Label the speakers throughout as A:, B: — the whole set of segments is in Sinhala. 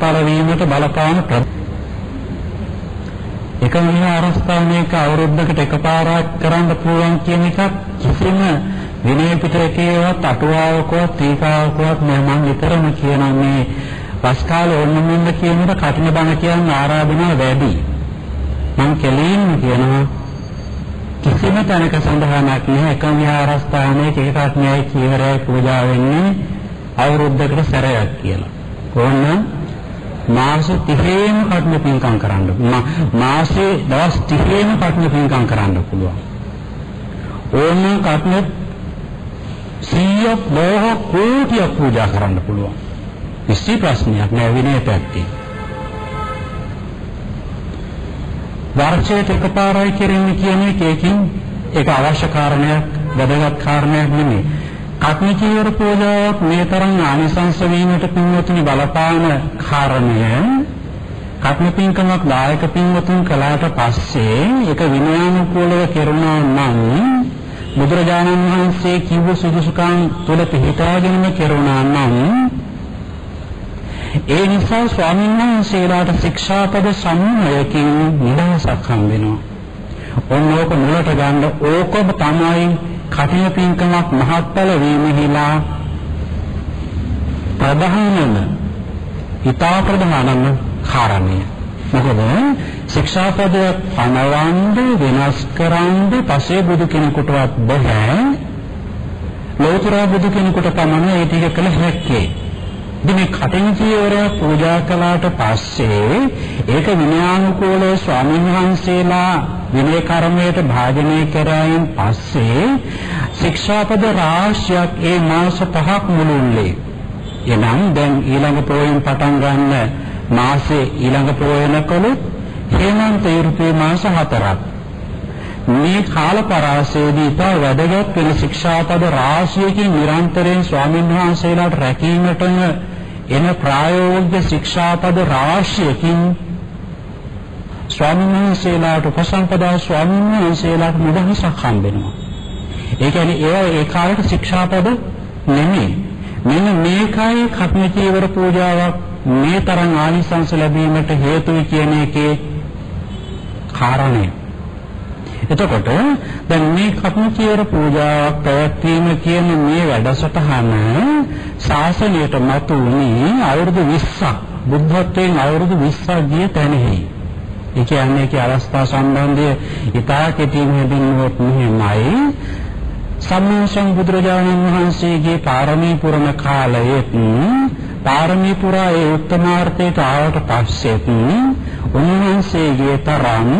A: මහත්ඵල වීමට බලපාන එකම විහාරස්ථානයක අවුරුද්දකට එකපාරක් කරන්න පුළුවන් කියන එකක් කිසිම විනය පිටකයේවත් අටුවාවකවත් තීකාවකවත් නෑ මම විතරම කියනවා මේ වස් කාලේ ඕනමින්ද කියනකොට කටින බණ කියන ආරාධනාව වැඩි. මම කෙලින්ම කියනවා කිසිම තැනක සඳහනක් නැහැ එකම විහාරස්ථානයක එකක් නෑ කීවරයි පූජා වෙන්නේ අවුරුද්දකට සැරයක් කියලා. ඕනනම් මාස 30ෙම කටන පින්කම් කරන්න. මාසේ දවස් 30ෙම කටන පින්කම් කරන්න පුළුවන්. ඕනනම් කටන 100ක් බොහෝ කෝටියක් පූජා කරන්න පුළුවන්. කිසි ප්‍රශ්නයක් නෑ විනය පැත්තේ. වර්ෂයට එකපාරයි කෙරෙන්නේ කියන එකකින් ඒක අවශ්‍ය කාරණයක්, වැදගත් කාරණයක් නෙමෙයි. කත්නි චීවර පූජාවක් මේ තරම් ආනිසංස වීමට පින්වතුනි බලපාන කාරණය කත්නි පින්කමක් දායක පින්වතුන් කළාට පස්සේ ඒක විනයානුකූලව කෙරුණා නම් බුදුරජාණන් වහන්සේ කිව්ව සුදුසුකම් තුළ පිළිපදාගෙනම කෙරුණා නම් ඒ නිසා ස්වාමීන් වහන්සේලාට ශික්ෂාපද සම්මයකින් නිදහසක් හම් වෙනවා. ඕනෝක මුලට ගන්න ඕකම තමයි කටින පින්කමක් මහත්ඵල වීමෙහිලා ප්‍රධානම ඊතා ප්‍රධානම කාරණය. මොකද ශික්ෂාපද පනවන්න වෙනස් කරන්න පසේ බුදු කෙනෙකුටවත් බෑ. ලෝතර බුදු කෙනෙකුට පමණ ඒ ටික කළ හැක්කේ. ඉතින් මේ කටින් චීවරය පූජා කළාට පස්සේ ඒක විනයානුකූලව ස්වාමීන් වහන්සේලා විනය කර්මයට භාජනය කරායින් පස්සේ ශික්ෂාපද රාශියක් ඒ මාස පහක් මුළුල්ලේ. එනම් දැන් ඊළඟ පොයෙන් පටන් ගන්න මාසේ ඊළඟ පොයනකොලුත් හේමන්ත ඍතුවේ මාස හතරක්. මේ කාල පරාසයේදී ඉතා වැදගත් වෙන ශික්ෂාපද රාශියකින් නිරන්තරයෙන් ස්වාමීන් වහන්සේලාට රැකීමටම එන ප්‍රායෝගික ශික්ෂාපද රාශියකින් ස්වාමීන් වහන්සේලාට උපසම්පදා ස්වාමීන් වහන්සේලාට නිදහසක් හම්බෙනවා. ඒ කියන්නේ ඒවා ඒ කාලේට ශික්ෂාපද නෙමෙයි. මෙන්න මේකයි කප්න චීවර පූජාවක් මේ තරම් ආනිසංස ලැබීමට හේතුයි කියන එකේ කාරණය. එතකොට දැන් මේ කප්නචීවර පූජාවක් පැවැත්වීම කියන මේ වැඩසටහන ශාසනයට මතු වුණේ අවුරුදු 20ක් බුද්ධත්වයෙන් අවුරුදු 20ක් ගිය තැනෙහි. ඒ කියන්නේ ඒකේ අවස්ථා සම්බන්ධය ඉතා කෙටියෙන් හැදින්වුවොත් මෙහෙමයි. සම්මා සම්බුදුරජාණන් වහන්සේගේ පාරමී පුරන කාලයේත් පාරමී පුරා ඒ උත්තමාර්ථයට ආවට පස්සෙත් උන්වහන්සේගේ තරම්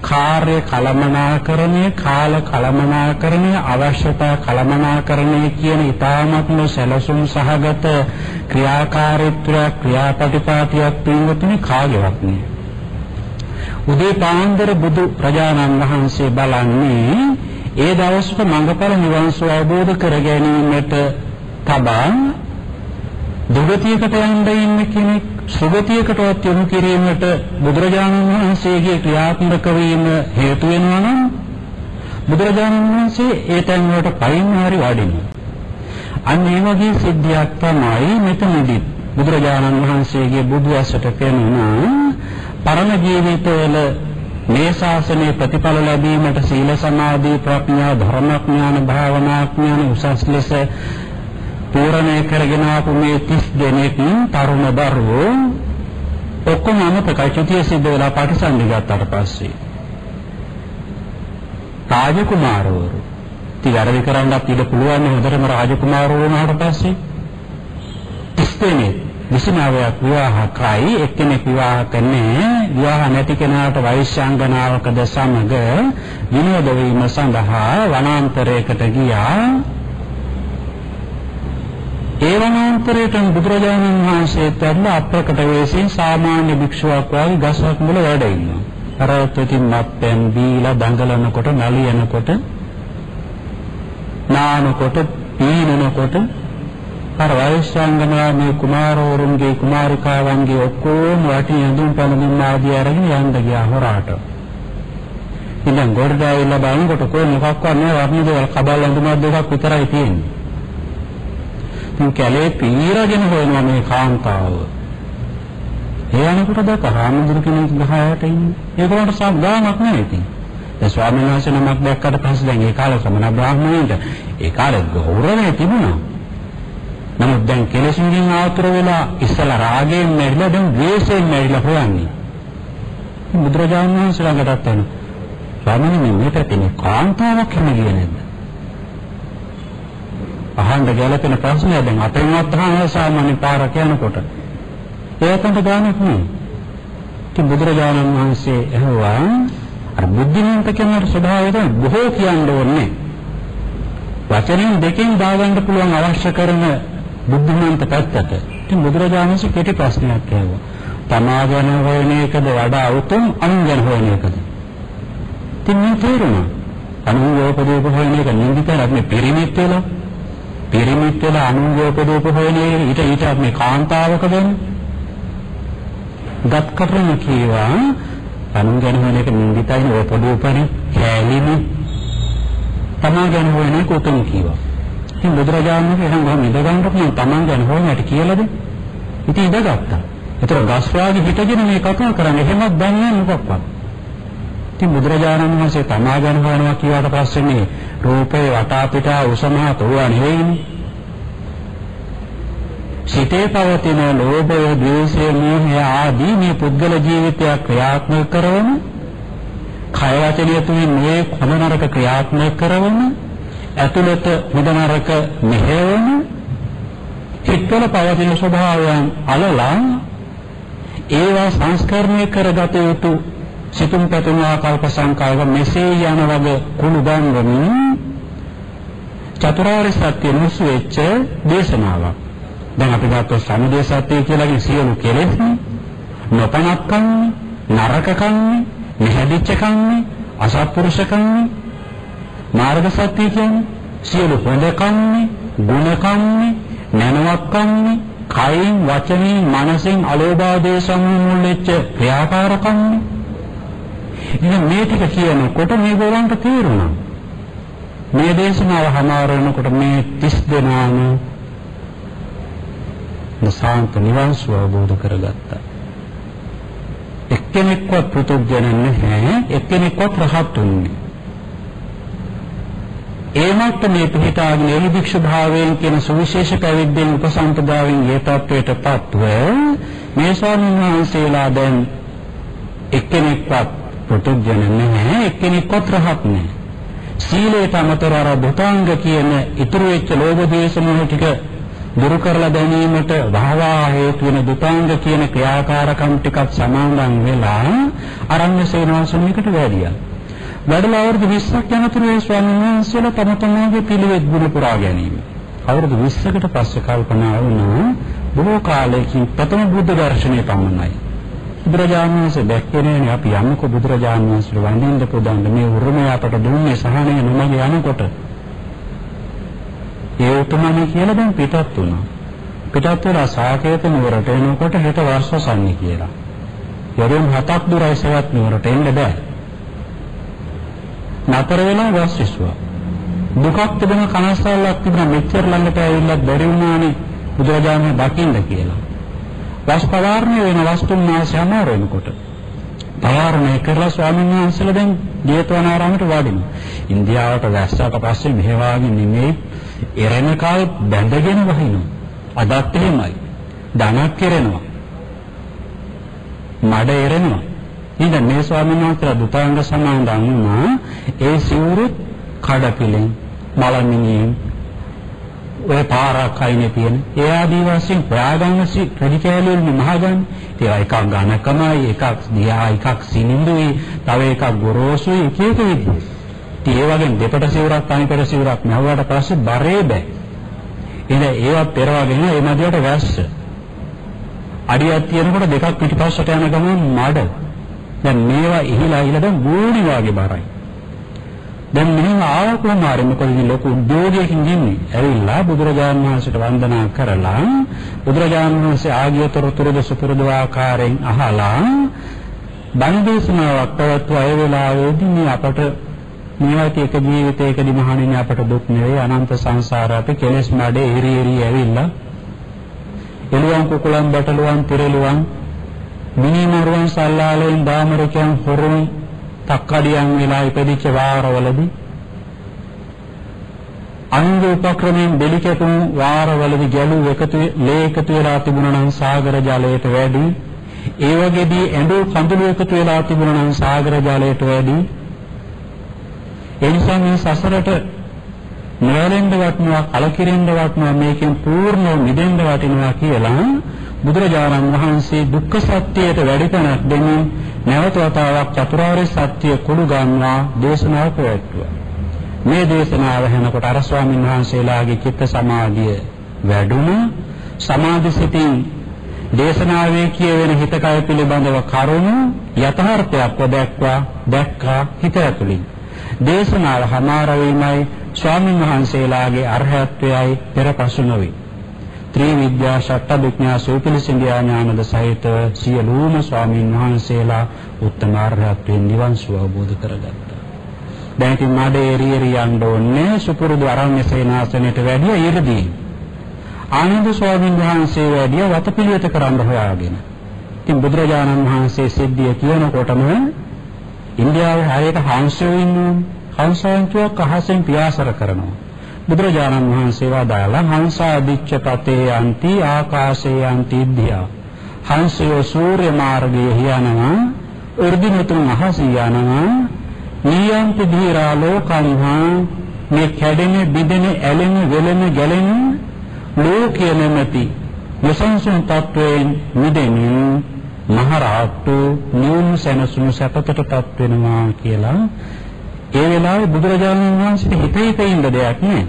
A: කාර්ය කලමනාකරණය කාල කලමනාකරණය අවශ්‍යතා කලමනාකරණය කියන ඊ타මත්ම සැලසුම් සහගත ක්‍රියාකාරීත්වය ක්‍රියාපටිපාටියක් පින්වතුනි කාගේවත් නෑ උදේ පාන්දර බුදු ප්‍රජානන් වහන්සේ බලන්නේ ඒ දවස්වල මඟඵල නිවන් සුව අවබෝධ කර ගැනීමට තබා දුගතියකට යන්න ඉන්න කෙනෙක් සුගතියකටවත් යොමු කිරීමට බුදුරජාණන් වහන්සේගේ ක්‍රියාත්මක වීම හේතු වෙනවා නම් බුදුරජාණන් වහන්සේ ඒ තැන් වලට පයින් හරි වඩිනවා. අන්න ඒ වගේ සිද්ධියක් තමයි මෙතනදී බුදුරජාණන් වහන්සේගේ බුදු ඇසට පෙනුණා පරණ ජීවිතවල මේ ශාසනයේ ප්‍රතිඵල ලැබීමට සීල සමාධි ප්‍රඥා ධර්මඥාන භාවනාඥාන උසස් ලෙස පූර්ණය කරගෙන ආපු මේ 30 දෙනෙක් තරුණ දරුවෝ ඔක්කොම අමතකයි චුතිය සිද්ධ වෙලා පාටිසන්ධි ගත්තාට පස්සේ. රාජකුමාරවරු. ඉතින් වැඩි කරන්නත් ඉඩ පුළුවන් හොඳටම රාජකුමාරවරු වුණාට පස්සේ. 30 දෙනෙක් විසනාවයක් විවාහ කරයි එක්කෙනෙක් විවාහ කරන්නේ විවාහ නැති කෙනාට වෛශ්‍යාංගනාවකද සමග විනෝද වීම සඳහා වනාන්තරයකට ගියා. ඒ වනාන්තරයට බුදුරජාණන් වහන්සේ තැන්න අප්‍රකට වේසින් සාමාන්‍ය භික්ෂුවක් වගේ ගසක් මුල වැඩ ඉන්නවා. අර තුතින් මත්පැන් බීලා දඟලනකොට නලියනකොට නානකොට පීනනකොට අර වෛශ්‍යාංගනා මේ කුමාරවරුන්ගේ කුමාරිකාවන්ගේ ඔක්කොම වටි ඇඳුම් පැළඳුම් ආදී අරගෙන යන්න ගියා හොරාට. ඉතින් ගොඩදාවිලා බලනකොට කොහොම මොකක්වත් නෑ වර්ණ දේවල් කබල් ඇඳුමක් දෙකක් විතරයි තියෙන්නේ. ඉතින් කැලේ පීරගෙන හොයනවා මේ කාන්තාව. ඒ අනකොට දැක හාමුදුරු කෙනෙක් ගහයට ඉන්නේ. ඒගොල්ලන්ට සම්ගාමක් නෑ ඉතින්. දැන් ස්වාමීන් වහන්සේ නමක් දැක්කට පස්සේ දැන් ඒ කාලේ සමන බ්‍රාහ්මණයින්ට ඒ කාලේ ගෞරවය තිබුණා. නමුත් දැන් කෙලෙසින්ගෙන් ආතුර වෙලා ඉස්සලා රාගයෙන් මැරිලා දැන් ද්වේෂයෙන් මැරිලා හොයන්නේ. බුදුරජාණන් වහන්සේ ළඟටත් එන ස්වාමීන් වහන්සේ මේ පැත්තේ කාන්තාවක් හැම ගියේ නැද්ද? අහන්න ගැලපෙන ප්‍රශ්නය දැන් අපෙන්වත් අහන සාමාන්‍ය පාරක යනකොට ඒකට ගානක් නෙවෙයි. ඉතින් බුදුරජාණන් වහන්සේ ඇහුවා අර බුද්ධිමන්ත කෙනාට ස්වභාවය තමයි බොහෝ කියන්න ඕනේ. වචනෙන් දෙකෙන් දාගන්න පුළුවන් අවශ්‍ය කරන බුද්ධිමන්ත පැත්තට. ඉතින් බුදුරජාණන් වහන්සේ කෙටි ප්‍රශ්නයක් ඇහුවා. තමා ගැන හොයන එකද වඩා උතුම් අනුන් ගැන හොයන එකද? ඉතින් මේ තේරුණා. අනුෝපදේප හොයන එක නින්දිතර අපි පිරිමිත් වෙලා පිරිමිත් වෙලා අනුෝපදේප හොයන එක ඊට ඊට අපි කාන්තාවක වෙන්නේ. ගත් කරන කීවා අනුන් ගැන හොයන එක නින්දිතයි ඕපදෝපරි කැලිනි තමා ගැන හොයන එක උතුම් කීවා. ඉතින් බුදුරජාණන් වහන්සේ එහෙනම් ගොම ඉඳගන්න පුළුවන් තමන් ගැන හොයන්නට කියලාද? ඉතින් ඉඳගත්තා. ඒතර ගස් වාගේ හිටගෙන මේ කතා කරන්නේ එහෙමත් දන්නේ මොකක්වත්. ඉතින් බුදුරජාණන් වහන්සේ තමා ගැන හොයනවා කියලාට පස්සේ මේ රූපේ වටා පිටා උසමහා තෝවා නෙවෙයිනේ. සිතේ පවතින ලෝභය, ද්වේෂය, මෝහය ආදී මේ පුද්ගල ජීවිතයක් ක්‍රියාත්මක කරන කය වචනය තුලින් මේ හොඳ නරක ක්‍රියාත්මක කරන ඇතුළත හොඳ නරක මෙහෙවන චිත්තවල පවතින ස්වභාවයන් අලලා ඒවා සංස්කරණය කරගත යුතු සිතුම් පැතුම් ආකල්ප සංකාරව මෙසේ යන වගේ කුණු බංගමින් චතුරාර්ය සත්‍ය මුසු වෙච්ච දේශනාවක්. දැන් අපි ගත්තොත් සමුදය සත්‍ය කියලාගේ සියලු කෙලෙස් නොපනක්කන්නේ නරකකන්නේ නිහදිච්චකන්නේ අසත්පුරුෂකන්නේ මාර්ග සත්‍ය කියන්නේ සියලු හොඳකන්නේ ගුණකන්නේ නැනවක්කන්නේ කයින් වචනෙන් මනසෙන් අලෝභාදේ සම්මුල් වෙච්ච ක්‍රියාකාරකන්නේ ඉතින් මේ ටික කියනකොට මේගොල්ලන්ට තේරුණා මේ දේශනාව හමාර වෙනකොට මේ 30 දෙනාම නසාන්ත නිවන් සුව අවබෝධ කරගත්තා. එක්කෙනෙක්වත් පෘතුග්ජන නැහැ එක්කෙනෙක්වත් රහත් වුන්නේ. ඒ මට්ටමේ පිහිටාගෙන එහි භික්ෂු භාවයෙන් කියන සුවිශේෂ පැවිද්දෙන් උපසම්පදාවෙන් ඒ තත්වයටපත්ව මේ ස්වාමීන් වහන්සේලා දැන් එක්කෙනෙක්වත් පෘතුග්ජන නැහැ එක්කෙනෙක්වත් රහත් නැහැ. සීලයට අමතරව අර බුතාංග කියන ඉතුරු වෙච්ච ලෝභ දේශ මොහ ටික දුරු කරලා දැමීමට වහවා හේතු වෙන දුතාංග කියන ක්‍රියාකාරකම් ටිකක් සමාදන් වෙලා අරණ්‍ය සේනාසනයකට වැඩියා. වැඩලා අවුරුදු 20ක් යනතුරු ඒ ස්වාමීන් වහන්සේලා තම තමන්ගේ පිළිවෙත් ගුණ පුරා ගැනීම. අවුරුදු 20කට පස්සේ කල්පනා වුණා බොහෝ කාලයකින් ප්‍රථම බුද්ධ දර්ශනය පමණයි. බුදුරජාණන් වහන්සේ දැක්කේ නෑනේ අපි යන්නකො බුදුරජාණන් වහන්සේ වඳින්න පුදන්න මේ උරුමය අපට දුන්නේ සහනය නොමග යනකොට. ඒ උතුමනි කියලා දැන් පිටත් වුණා. පිටත් වෙලා සාකේත නුවරට එනකොට හෙට වර්ෂසන්නේ කියලා. යරුම් හතක් දුරයි සවත් නුවරට එන්න බෑ. නතර වෙලා වස් විශ්වා. දුකක් තිබෙන කනස්සල්ලක් තිබුණා මෙච්චර ළඟට ඇවිල්ලා බැරි වුණානේ බුදුරජාණන් දකින්න කියලා. වස් පවාරණය වෙන වස්තුන් වාසය අමාරු වෙනකොට පවාරණය කරලා ස්වාමීන් වහන්සේලා දැන් ජේතවනාරාමයට වඩිනවා. ඉන්දියාවට වැස්සට පස්සේ මෙහෙවාගේ නෙමෙයි එරෙනකල් බැඳගෙන වහිනවා. අදත් එහෙමයි. ධනක් කෙරෙනවා. මඩ එරෙනවා. ඉතින් මේ ස්වාමීන් වහන්සේලා දුතාංග සමාදන් වුණා. ඒ සිවුරුත් කඩපිලෙන් බලමිනියෙන් ඔය පාරක් අයිනේ තියෙන. ඒ ආදී වශයෙන් ප්‍රාගංශි රෙදි කැලේ මහගන්. ඒවා එකක් ඝනකමයි, එකක් දියා, එකක් සිනිඳුයි, තව එකක් ගොරෝසුයි, එක එක විදිහට. ඒ වගේ දෙපට සිවුරක් අනිපට සිවුරක් නැවුවට පස්සේ බරේ බෑ. ඉතින් ඒවත් පෙරවගෙන ඒ මැදියට වැස්ස. අඩියක් තියෙනකොට දෙකක් පිටිපස්සට යන ගමන් මඩ. දැන් මේවා ඉහිලා ඉහිලා දැන් ගෝණි වාගේ බරයි. දැන් මෙහෙම ආව කුමාරය මොකද මේ ලොකු උද්‍යෝගයකින් ඉන්නේ. ඇවිල්ලා බුදුරජාණන් වහන්සේට වන්දනා කරලා බුදුරජාණන් වහන්සේ ආගිය තොරතුරු දසපුරුදු ආකාරයෙන් අහලා බණ දේශනාවක් පවත්වා ඒ වෙලාවේදී මේ අපට මේවාට එක ජීවිතයකදී මහණෙනි අපට දුක් නෙවෙයි අනන්ත සංසාර අපි කෙලෙස් මඩේ ඉරි ඉරි ඇවිල්ලා එළුවන් කුකුලන් බටළුවන් පිරළුවන් මිනිමරුවන් සල්ලාලෙන් දාමරිකයන් හොරුන් තක්කඩියන් වෙලා ඉපදිච්ච වාරවලදී අංග උපක්‍රමයෙන් බෙලි කැපුම් වාරවලදී ගැලු එකතු ලේ එකතු වෙලා තිබුණා නම් සාගර ජලයට වැඩි. ඒ වගේදී ඇඬු කඳුළු එකතු වෙලා තිබුණා නම් සාගර ජලයට වැඩි. ඒ නිසා මේ සසරට නොයලෙන්න වටනවා කලකිරෙන්න වටනවා මේකෙන් පූර්ණව මිදෙන්න වටිනවා කියලා බුදුරජාණන් වහන්සේ දුක්ඛ සත්‍යයට වැඩි තැනක් දෙමින් නැවත වතාවක් චතුරාර්ය සත්‍ය කුළු ගන්වා දේශනාව පැවැත්වුවා. මේ දේශනාව වෙනකොට අර ස්වාමීන් වහන්සේලාගේ චිත්ත සමාධිය වැඩුණා. සමාධි සිතින් දේශනාවේ කියවෙන හිතකය පිළිබඳව කරුණු යථාර්ථයක් දැක්වා දැක්කා හිත ඇතුලින්. දේශනාව හමාර වීමයි ස්වාමීන් වහන්සේලාගේ අරහත්ත්වයයි පෙරපසු නොවේ. ත්‍රිවිද්‍යා ෂට්ඨවිඥා සෝපිලිසින්දියා ඥානද සහිත සියලුම ස්වාමීන් වහන්සේලා උත්තම අරහත්ත්වයෙන් නිවන් සුව අවබෝධ කරගත්තා. දැන් ඉතින් මාඩේ එරියරි යන්න ඕනේ සුපුරුදු අරණ්‍ය සේනාසනයට වැඩිය ඊටදී. ආනන්ද ස්වාමීන් වහන්සේ වැඩිය වතපිළිවෙත කරන්න හොයාගෙන. ඉතින් බුදුරජාණන් වහන්සේ සිද්ධිය කියනකොටම ඉන්දියාවේ හරියට හංසයෝ ඉන්නවා. හංසයන්තුවක් අහසෙන් පියාසර කරනවා. බුදුරජාණන් වහන්සේ වදාළා හංසාදිච්ච පතේ යන්ති ආකාශේ යන්ති ධ්‍යා. හංසයෝ සූර්ය මාර්ගයේ යනවා. උර්ධිමතුන් අහසේ යනවා. නියන්ති ධීරා ලෝකංහා මේ කැඩෙන බිඳෙන ඇලෙන වෙලෙන ගැලෙන ලෝකයේ නැමැති යසංසුන් තත්වයෙන් මිදෙමින් මහරහතු නියුණු සැනසුණු සැපතටපත් වෙනවා කියලා ඒ වෙලාවේ බුදුරජාණන් වහන්සේට හිතේ හිතේ ඉන්න දෙයක් නෑ.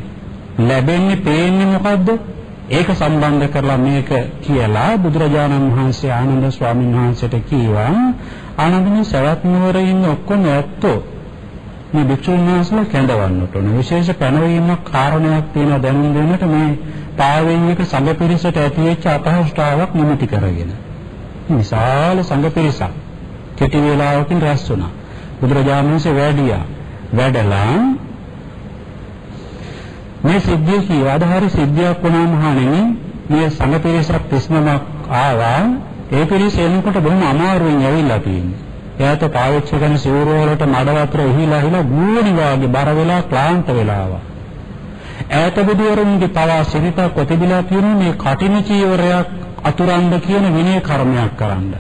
A: ලැබෙන්නේ පේන්නේ මොකද්ද? ඒක සම්බන්ධ කරලා මේක කියලා බුදුරජාණන් වහන්සේ ආනන්ද ස්වාමීන් වහන්සේට කීවා ආනන්දනේ සවැත් නුවර ඉන්න ඔක්කොම ඇත්තෝ? මේ භික්ෂුන් වහන්සේලා කැඳවන්නට ඕන. විශේෂ පැනවීමක් කාරණයක් තියෙන දැනුම් දෙන්නට මේ පාවෙන් එක සංඝ පිරිසට ඇතිවෙච්ච අපහසුතාවක් නිමිති කරගෙන. විශාල සංඝ පිරිසක් කෙටි වේලාවකින් රැස් වුණා. බුදුරජාණන් වහන්සේ වැඩියා. වැඩලා මේ සිද්ධිය කියවාද හරි සිද්ධියක් වුණාම හානෙනි මේ සංඝ පිරිසක් 39ක් ආවා ඒ පිරිස එනකොට බොහොම අමාරුවෙන් ඇවිල්ලා තියෙන්නේ. එයාට පාවිච්චි කරන සිවුර වලට මඩ වතුර එහිලා හිලා ගුවනි වාගේ බර වෙලා ක්ලාන්ත වෙලා ආවා. ඈත බුදුවරුන්ගේ පවා සිරිතක් ඔතිබිලා තියෙන මේ කටින චීවරයක් අතුරන්ද කියන විනය කර්මයක් කරන්න.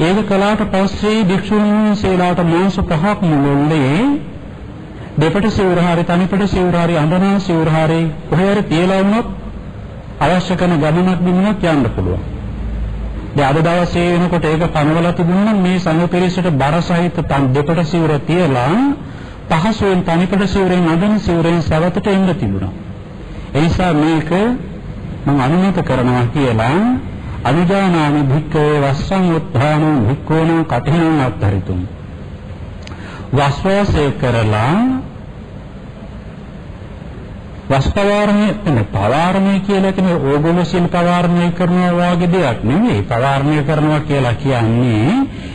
A: ඒක කළාට පස්සේ භික්ෂුන් වහන්සේලාට මාස පහක් මුළුල්ලේ දෙපට සිවුරහරි තනිපට සිවුරහරි අඳනා සිවුරහරි කොහේ හරි තියලා වුණොත් අවශ්‍ය කරන ගමනක් බිමනක් යන්න පුළුවන්. දැන් අද දවසේ වෙනකොට ඒක පනවලා තිබුණා මේ සංඝ පිරිසට බර සහිත තන් දෙපට සිවුර තියලා පහසුවෙන් තනිපට සිවුරෙන් අඳන සිවුරෙන් සවතට එන්න තිබුණා. ඒ නිසා මේක මම අනුමත කරනවා කියලා අනුජානාමි භික්ඛවේ වස්සං උත්ථානං භික්ඛූණං කඨිනං අත්තරිතුම් වස්වාසය කරලා වස්පවාරණය එන්නේ පවාරණය කියලා කියන්නේ ඕගොල්ලෝ සිල් පවාරණය කරනවා වගේ දෙයක් නෙමෙයි. පවාරණය කරනවා කියලා කියන්නේ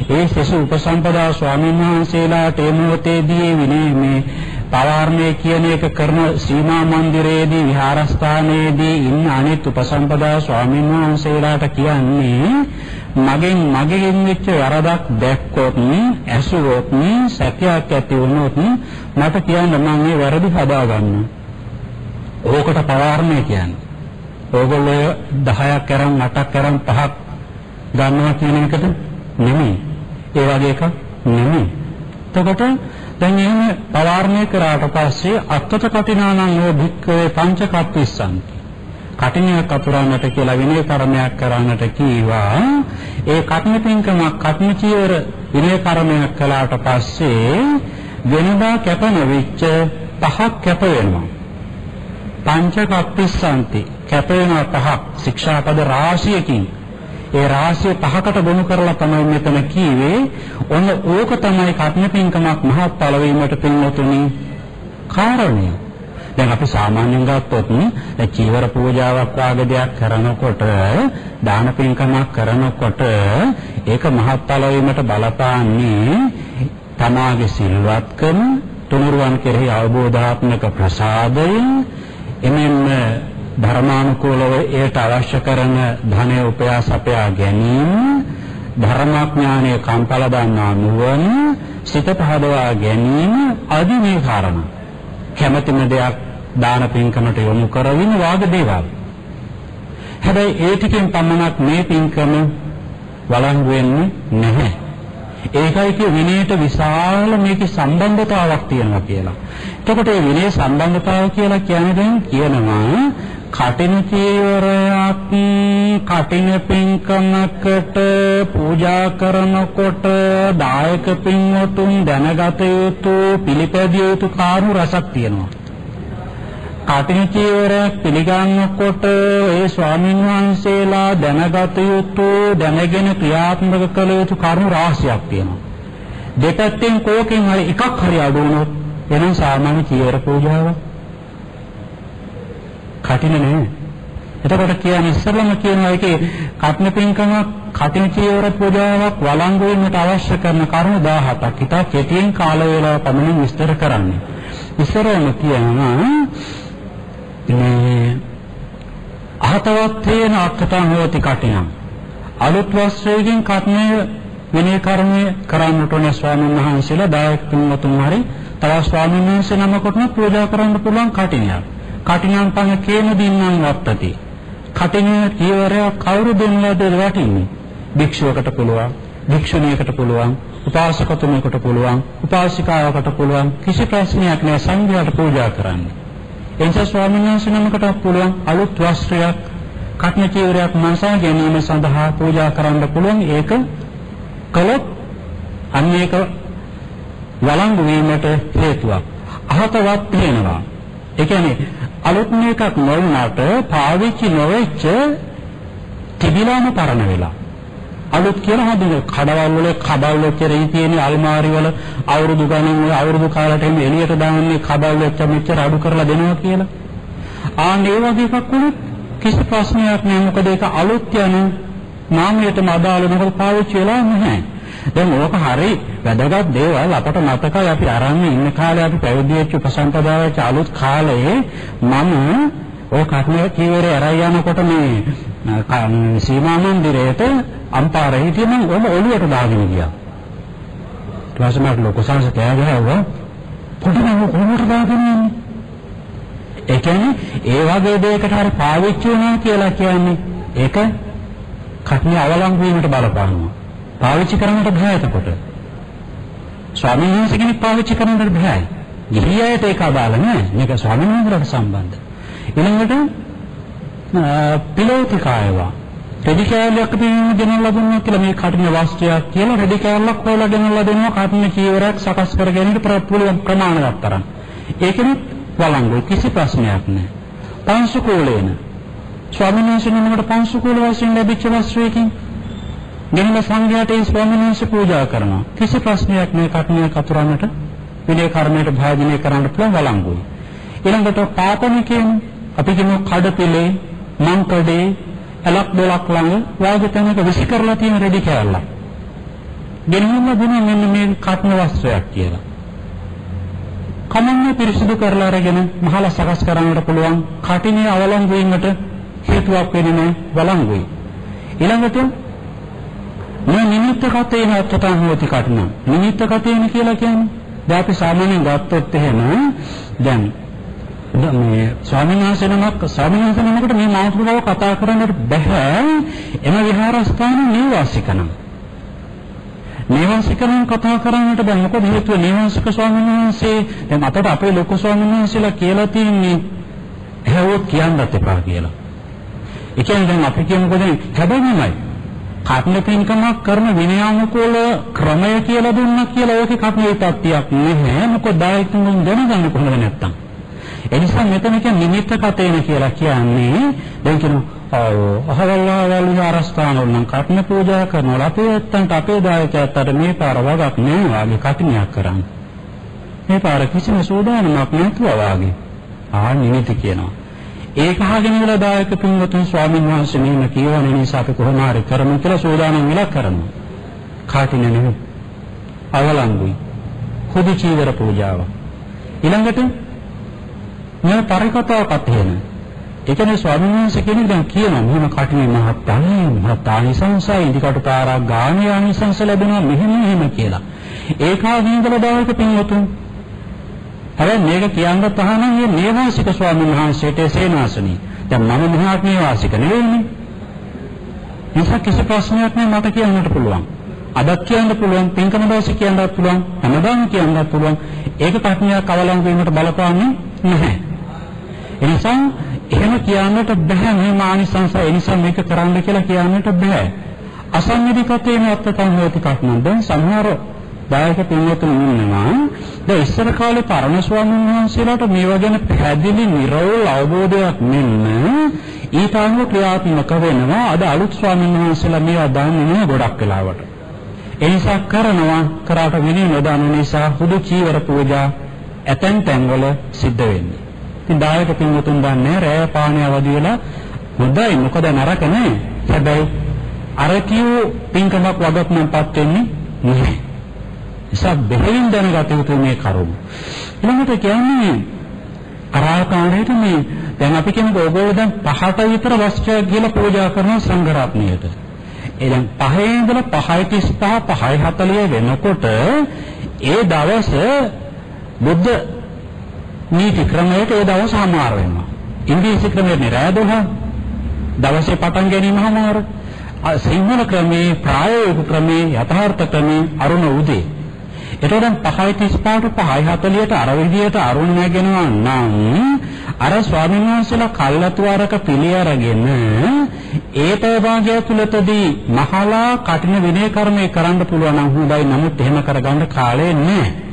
A: ඒ සසු උපසම්පදා ස්වාමීන් වහන්සේලාට ඒ මොහොතේදී විනය මේ පවාරණය කියන එක කරන සීමා මන්දිරයේදී විහාරස්ථානයේදී ඉන්න අනිත් උපසම්පදා ස්වාමීන් වහන්සේලාට කියන්නේ මගෙන් මගෙන් වෙච්ච වරදක් දැක්කොත් ඇසුවොත් සැකයක් ඇති වුණොත් මට කියන්න මම මේ වැරදි හදාගන්න. ඕකට පවාරණය කියන්නේ. ඕගොල්ලෝ 10ක් කරන් 8ක් කරන් 5ක් ගන්නවා කියන එකට නෙමෙයි. ඒ වගේ එකක් නෙමෙයි. එතකොට දැන් එහෙම පවාරණය කරාට පස්සේ අත්තත කටිනානං යෝ භික්ඛවේ පංච කප්පිස්සන්ති. කටිනියක් අතුරන්නට කියලා විනය කර්මයක් කරන්නට කීවා. ඒ කටන පින්කමක් කටන චීවර විනය කර්මයක් කළාට පස්සේ වෙනදා කැප නොවිච්ච පහක් කැප වෙනවා. පංච කප්පිස්සන්ති කැප වෙනවා පහක් ශික්ෂාපද රාශියකින් ඒ රාශිය පහකට ගොනු කරලා තමයි මෙතන කීවේ. ඔන්න ඕක තමයි කර්ම පින්කමක් මහත් පළ වීමට පින්වතුනි කාරණය. දැන් අපි සාමාන්‍යයෙන් ගත්තොත් දැන් චීවර පූජාවක් වාගේ දෙයක් කරනකොට දාන පින්කමක් කරනකොට ඒක මහත් පළ වීමට බලපාන්නේ තමාගේ සිල්වත්කම තුනුරුවන් කෙරෙහි අවබෝධාත්මක ප්‍රසාදය එමෙන්න ධර්මානුකූලව ඒට අවශ්‍ය කරන ධනය උපයා සපයා ගැනීම ධර්මඥානයේ කම්පල දන්නා නුවණ සිත පහදවා ගැනීම අදි මේ කාරණා. කැමැතිම දෙයක් දාන පින්කමට යොමු කරවින වාග දේවල්. හැබැයි ඒ ටිකෙන් පමණක් මේ පින්කම වළංගු වෙන්නේ නැහැ. ඒකයි කිය විනයට විශාල මේකේ සම්බන්ධතාවක් තියෙනවා කියලා. එතකොට මේ විනය සම්බන්ධතාව කියලා කියන්නේ දැන් කියනවා කටින චීවරයක් කටින පින්කමකට පූජා කරනකොට දායක පින්වතුන් දැනගත යුතු පිළිපැදිය යුතු කාරු රසක් තියෙනවා. කටින චීවරයක් පිළිගන්නකොට ඒ ස්වාමීන් වහන්සේලා දැනගත යුතු දැනගෙන ක්‍රියාත්මක කළ යුතු කරුණු රාශියක් තියෙනවා. දෙපැත්තෙන් කෝකෙන් හරි එකක් හරි අඩු වුණොත් එනම් සාමාන්‍ය චීවර පූජාවක් කටින නෑ. එතකොට කියන්නේ ඉස්සරලම කියනවා ඒකේ කටින පින්කම කටින චීවර පූජාවක් වළංගු වෙන්නට අවශ්‍ය කරන කරුණු 17ක්. ඊට කෙටියෙන් කාල වේලාව පමණින් විස්තර කරන්නේ. ඉස්සරම කියනවා මේ අහතවත් තේන අක්කතං හෝති කටිනම්. අලුත් වස්ත්‍රයෙන් කට්නය විනය කර්මය කරන්නට ඕන ස්වාමීන් වහන්සේලා දායක තුන්වතුන් හරි තව ස්වාමීන් වහන්සේ නමකටම පූජා කරන්න පුළුවන් කටිනයක්. කටිනම් පං කේම දින්නම් වත්තති. කටින කීවරය කවුරු දෙන්නද වටින්නේ? භික්ෂුවකට පුළුවන්, භික්ෂුණියකට පුළුවන්, උපාසකතුමෙකුට පුළුවන්, උපාසිකාවකට පුළුවන් කිසි ප්‍රශ්නයක් නෑ සංඝයාට පූජා කරන්න. එනිසා ස්වාමීන් වහන්සේ නමකට පුළුවන් අලුත් වස්ත්‍රයක් කටින චීවරයක් මනසා ගැනීම සඳහා පූජා කරන්න පුළුවන්. ඒක කළොත් අන්න ඒක වළංගු වීමට හේතුවක්. අහතවත් වෙනවා. ඒ කියන්නේ අලුත් මේකක් නොවුනට පාවිච්චි නොවෙච්ච තිබිලාම පරණ වෙලා. අලුත් කියලා හදින කඩවල් වල කඩවල් වෙච්ච රී තියෙන අල්මාරි වල අවුරුදු ගණන් වල අවුරුදු කාලයට එන්නේ එළියට දාන්නේ කඩවල් වෙච්ච මෙච්චර අඩු කරලා දෙනවා කියලා. ආන් ඒ වගේ එකක් වුණත් කිසි ප්‍රශ්නයක් නෑ මොකද ඒක අලුත් යන නාමයටම අදාළ මොකද පාවිච්චි වෙලා නැහැ. දැන් ඕක හරි වැදගත් දේවල් අපට මතකයි අපි අරන් ඉන්න කාලේ අපි පැවිදි වෙච්ච උපසම්පදාවේ අලුත් කාලේ මම ඔය කර්ණයේ කීවරේ අරයි යනකොට මේ සීමා මන්දිරයට අම්පාරේ හිටියම ඔම ඔළුවට දාගෙන ගියා. ඊට පස්සේ මට ලොකු සංස කෑ ගහුවා පොඩි නම කොහොමද දාගෙන යන්නේ? ඒ කියන්නේ ඒ වගේ දෙයකට හරි පාවිච්චි වෙනවා කියලා කියන්නේ ඒක කට්නිය අවලංගු වීමට බලපානවා. පාවිච්චි කරන්නට බෑ එතකොට. ස්වාමීන් වහන්සේ කෙනෙක් පාවිච්චි කරන්නට බෑ. ගිහියයට ඒක අදාළ නෑ. මේක ස්වාමීන් වහන්සේට සම්බන්ධ. ඊළඟට පිලෝතිකායවා රෙදි කෑල්ලක් ගෙනල්ලා දුන්නා කියලා මේ කටින වස්තුවක් කියලා රෙදි කෑල්ලක් හොයලා ගෙනල්ලා දෙනවා කටින චීවරයක් සකස් කර ගැනීමට පුළුවන් ප්‍රමාණවත් තරම්. ඒකෙත් වළංගු කිසි ප්‍රශ්නයක් නැහැ. පංසුකූලේන ස්වාමීන් වහන්සේ නමකට පංසුකූල වශයෙන් ලැබිච්ච වස්තුවකින් ගෙනම සංඝයාට ඒ ස්වාමීන් වහන්සේ පූජා කරනවා. කිසි ප්‍රශ්නයක් මේ කටින කතුරන්නට විනය කර්මයට භාජනය කරන්න පුළුවන් වළංගුයි. ඊළඟට පාපන කියන්නේ අපි කියමු කඩපිලේ මංකඩේ ඇලක් දෙලක් ළඟ වාගේ තැනක විසි කරලා තියෙන රෙදි කෑල්ලක්. ගෙනල්ලා දුන්නා මෙන්න මේ කටන වස්ත්‍රයක් කියලා. කමන්නේ පිරිසිදු කරලා අරගෙන මහලා සකස් කරන්නට පුළුවන් කටිනේ අවලංගු වීමට හේතුවක් වෙන්නේ වළංගුයි. ඊළඟට මේ නිමිත්ත කතේන අත්තතන් හොති කටන. නිමිත්ත කතේන කියලා කියන්නේ දැන් අපි සාමාන්‍යයෙන් ගත්තොත් එහෙම දැන් මේ ස්වාමීන් වහන්සේ නමක් ස්වාමීන් වහන්සේ නමකට මේ මාතෘකාව කතා කරන්නට බෑ එම විහාරස්ථාන නිවාසිකනම්. නිවාසිකනම් කතා කරන්නට බෑ මොකද හේතුව නිවාසික ස්වාමීන් වහන්සේ දැන් අපට අපේ ලොකු ස්වාමීන් වහන්සේලා කියලා තියෙන්නේ හැවොත් කියන්නත් එපා කියලා. ඒ කියන්නේ දැන් අපි කියමුකෝ දැන් හැබැයිමයි කර්ණ පින්කමක් කරන විනයානුකූල ක්‍රමය කියලා දුන්නා කියලා ඕකේ කර්ම විපත්තියක් නැහැ. මොකද දායකතුන් දැනගන්න කොහොමද නැත්තම්? එනිසා මෙතන කියන නිමිත්ත කතේන කියලා කියන්නේ දැන් කියන අහවල්ලාවල් විහාරස්ථාන වල නම් කටන පූජා කරනවා අපේ ඇත්තන්ට අපේ දායකයන්ට මේ පාර වගක් නෑ වාගේ කටනයක් කරන්න. මේ පාර කිසිම සෝදානමක් නැතුව වාගේ. ආ නිමිති කියනවා. ඒක අහගෙන ඉඳලා දායක පින්වතුන් ස්වාමීන් වහන්සේ මෙන්න කියවන නිසා අපි කොහොම හරි කරමු කියලා සෝදානම් වෙලා කරනවා. කාටින නෙවෙයි. අවලංගුයි. හුදු චීවර පූජාව. ඊළඟට මේ පරිකතාවකත් එහෙම. ඒ කියන්නේ ස්වාමීන් වහන්සේ කෙනෙක් දැන් කියනවා මෙහෙම කටිනේ මහත්තානි මහත්තානිසංසයි ඉදිකට පාරක් ගාමී ආනිසංස ලැබෙනවා මෙහෙම මෙහෙම කියලා. ඒකා හිඳලා දායක පින්වතුන්. හැබැයි මේක කියන්නත් අහනම් මේ නේවාසික ස්වාමීන් වහන්සේට සේනාසනී. දැන් මම මහාත් නේවාසික නෙවෙයිනේ. නිසා කිසි ප්‍රශ්නයක් නෑ මට කියන්නට පුළුවන්. අදත් කියන්න පුළුවන්, පින්කම දවසේ කියන්නත් පුළුවන්, හැමදාම කියන්නත් පුළුවන්. ඒක ප්‍රඥාවක් අවලංගු වීමට බලපාන්නේ නැහැ. එනිසා එහෙම කියන්නට බෑ මේ මානිසංස ඒ නිසා මේක කරන්න කියලා කියන්නට බෑ. අසංවිධිකතේන අත්තතං හෝති කක්මන් දැන් සමහර දායක පින්වතුන් ඉන්නවා. දැන් ඉස්සර කාලේ පරණ ස්වාමීන් වහන්සේලාට මේවා ගැන පැහැදිලි නිර්වෝල් අවබෝධයක් මෙන්න ඊට අනුව ක්‍රියාත්මක වෙනවා. අද අලුත් ස්වාමීන් වහන්සේලා මේවා දන්නේ නැහැ ගොඩක් වෙලාවට. ඒ නිසා කරනවා කරාට විනි නොදන්න නිසා හුදු චීවර පූජා ඇතැම් තැන්වල සිද්ධ වෙන්නේ. ඉතින් දායක පින්වතුන් දන්නේ රෑ පාණේ අවදි වෙලා හොඳයි මොකද නරක නැහැ. හැබැයි අර කියු පින්කමක් වගක් මම්පත් වෙන්නේ නැහැ. නිසා බෙහෙවින් දැනගත යුතු මේ කරුණ. ඊළඟට කියන්නේ අරාකාණයට මේ දැන් අපි කියමුකෝ ඕගොල්ලෝ දැන් පහට විතර වස්ත්‍රයක් කියලා පූජා කරන සංඝරත්නයට. ඒ දැන් පහේ ඉඳලා 5:35 5:40 වෙනකොට ඒ දවස බුද්ධ නීති ක්‍රමයට ඒ දවස හමාර වෙනවා. ඉංග්‍රීසි ක්‍රමයේ රෑ 12 දවසේ පටන් ගැනීම හමාර. සිංහල ක්‍රමේ ප්‍රායෝගික ක්‍රමේ යථාර්ථ ක්‍රමේ අරුණ උදේ. එතකොට දැන් 5:35ට 5:40ට අර විදියට අරුණ නැගෙනවා නම් අර ස්වාමීන් වහන්සේලා කල්ලාතුවරක පිළි අරගෙන ඒ ප්‍රභාගය තුලතදී මහලා කටින විනය කර්මය කරන්න පුළුවන් නම් හොඳයි නමුත් එහෙම කරගන්න කාලය නැහැ.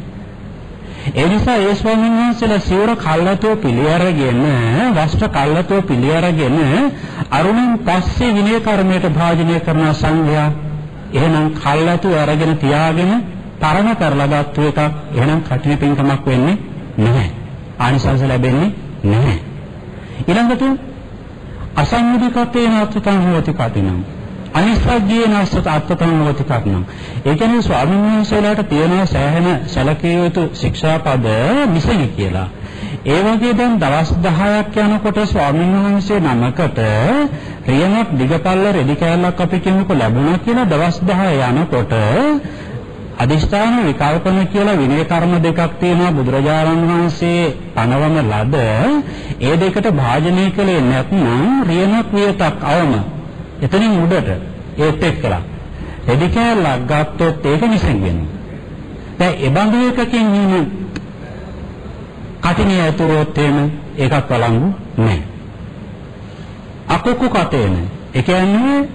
A: ඒ නිසා ඒ ස්වාමීන් වහන්සේලා සිවුර කල්ලාතෝ පිළි අරගෙන වස්ත්‍ර කල්ලාතෝ පිළි අරගෙන අරුණින් පස්සේ විනය කර්මයට භාජනය කරන සංඝයා එහෙනම් කල්ලාතෝ අරගෙන තියාගෙන තරණ කරලා ගත්තු එකක් එහෙනම් කටින පින්කමක් වෙන්නේ නැහැ. ආනිසංස ලැබෙන්නේ නැහැ. ඊළඟට අසංවිධිකතේන අත්ථතං හෝති කටිනම්. අනිස්සජ්ජේන අත්ථතං හෝති කටිනම්. ඒ කියන්නේ ස්වාමීන් වහන්සේලාට තියෙන සෑහෙන සැලකිය යුතු ශික්ෂාපද මිසෙනි කියලා. ඒ වගේ දැන් දවස් 10ක් යනකොට ස්වාමීන් වහන්සේ නමකට රියමක් දිගපල්ල රෙදි කෑල්ලක් අපි කියමුකෝ ලැබුණා කියලා දවස් 10 යනකොට අදිෂ්ඨාන විකල්පන කියලා විනය කර්ම දෙකක් තියෙනවා බුදුරජාණන් වහන්සේ පනවන ලද ඒ දෙකට භාජනය කළේ නැත්නම් රියනක් වියතක් අවම එතනින් උඩට ඒත් එක්කලා රෙදි කෑල්ලක් ගත්තොත් ඒක නිසෙන් වෙනවා. දැන් ඒ බඳු එකකින් හිම කටිනිය ඇතුරොත් එහෙම ඒකත් වළංගු නැහැ. අකුක්කු කතේන ඒ කියන්නේ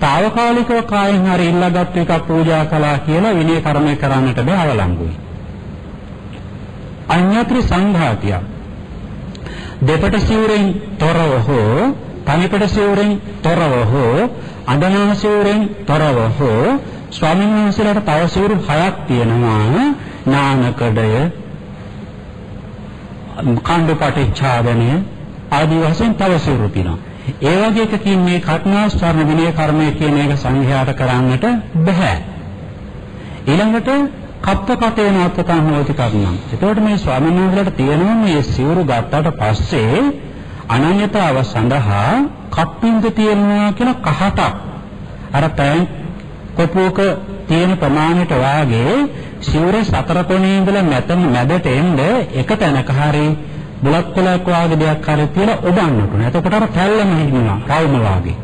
A: తాවකාලිකව කායෙන් හරි ඉල්ලගත් එකක් පූජා කළා කියලා විනය කර්මය කරන්නට බෑ අවලංගුයි. අඤ්ඤත්‍රි සංඝාතිය. දෙපට සිවුරෙන් තොරව හෝ තනිපට සිවුරෙන් තොරව හෝ අඳනා සිවුරෙන් තොරව හෝ ස්වාමීන් වහන්සේලාට තව සිවුරු හයක් තියෙනවා නානකඩය කණ්ඩු පටිච්චාදනය ආදී වශයෙන් තව සිවුරු තියෙනවා ඒ වගේ එකකින් මේ කර්මාස්තරණ විනය කර්මය කියන එක සංඝයාට කරන්නට බෑ. ඊළඟට කප්පකතේන අත්තතං හෝති කර්ණං. එතකොට මේ ස්වාමීන් වහන්සේලාට තියෙනවා මේ සිවුරු ගත්තට පස්සේ අනන්‍යතාව සඳහා කප්පින්ද තියෙනවා කියලා කහටක්. අර පෑන් කොපුවක තියෙන ප්‍රමාණයට වාගේ සිවුරේ සතර කොනේ ඉඳලා මැද මැදට එන්න එක තැනක හරිය බුලත් කොලයක් වාගේ දෙයක් හරි තියලා ඔබන්නට උන. එතකොට අර පැල්ලම හිටිනවා රවුම වාගේ.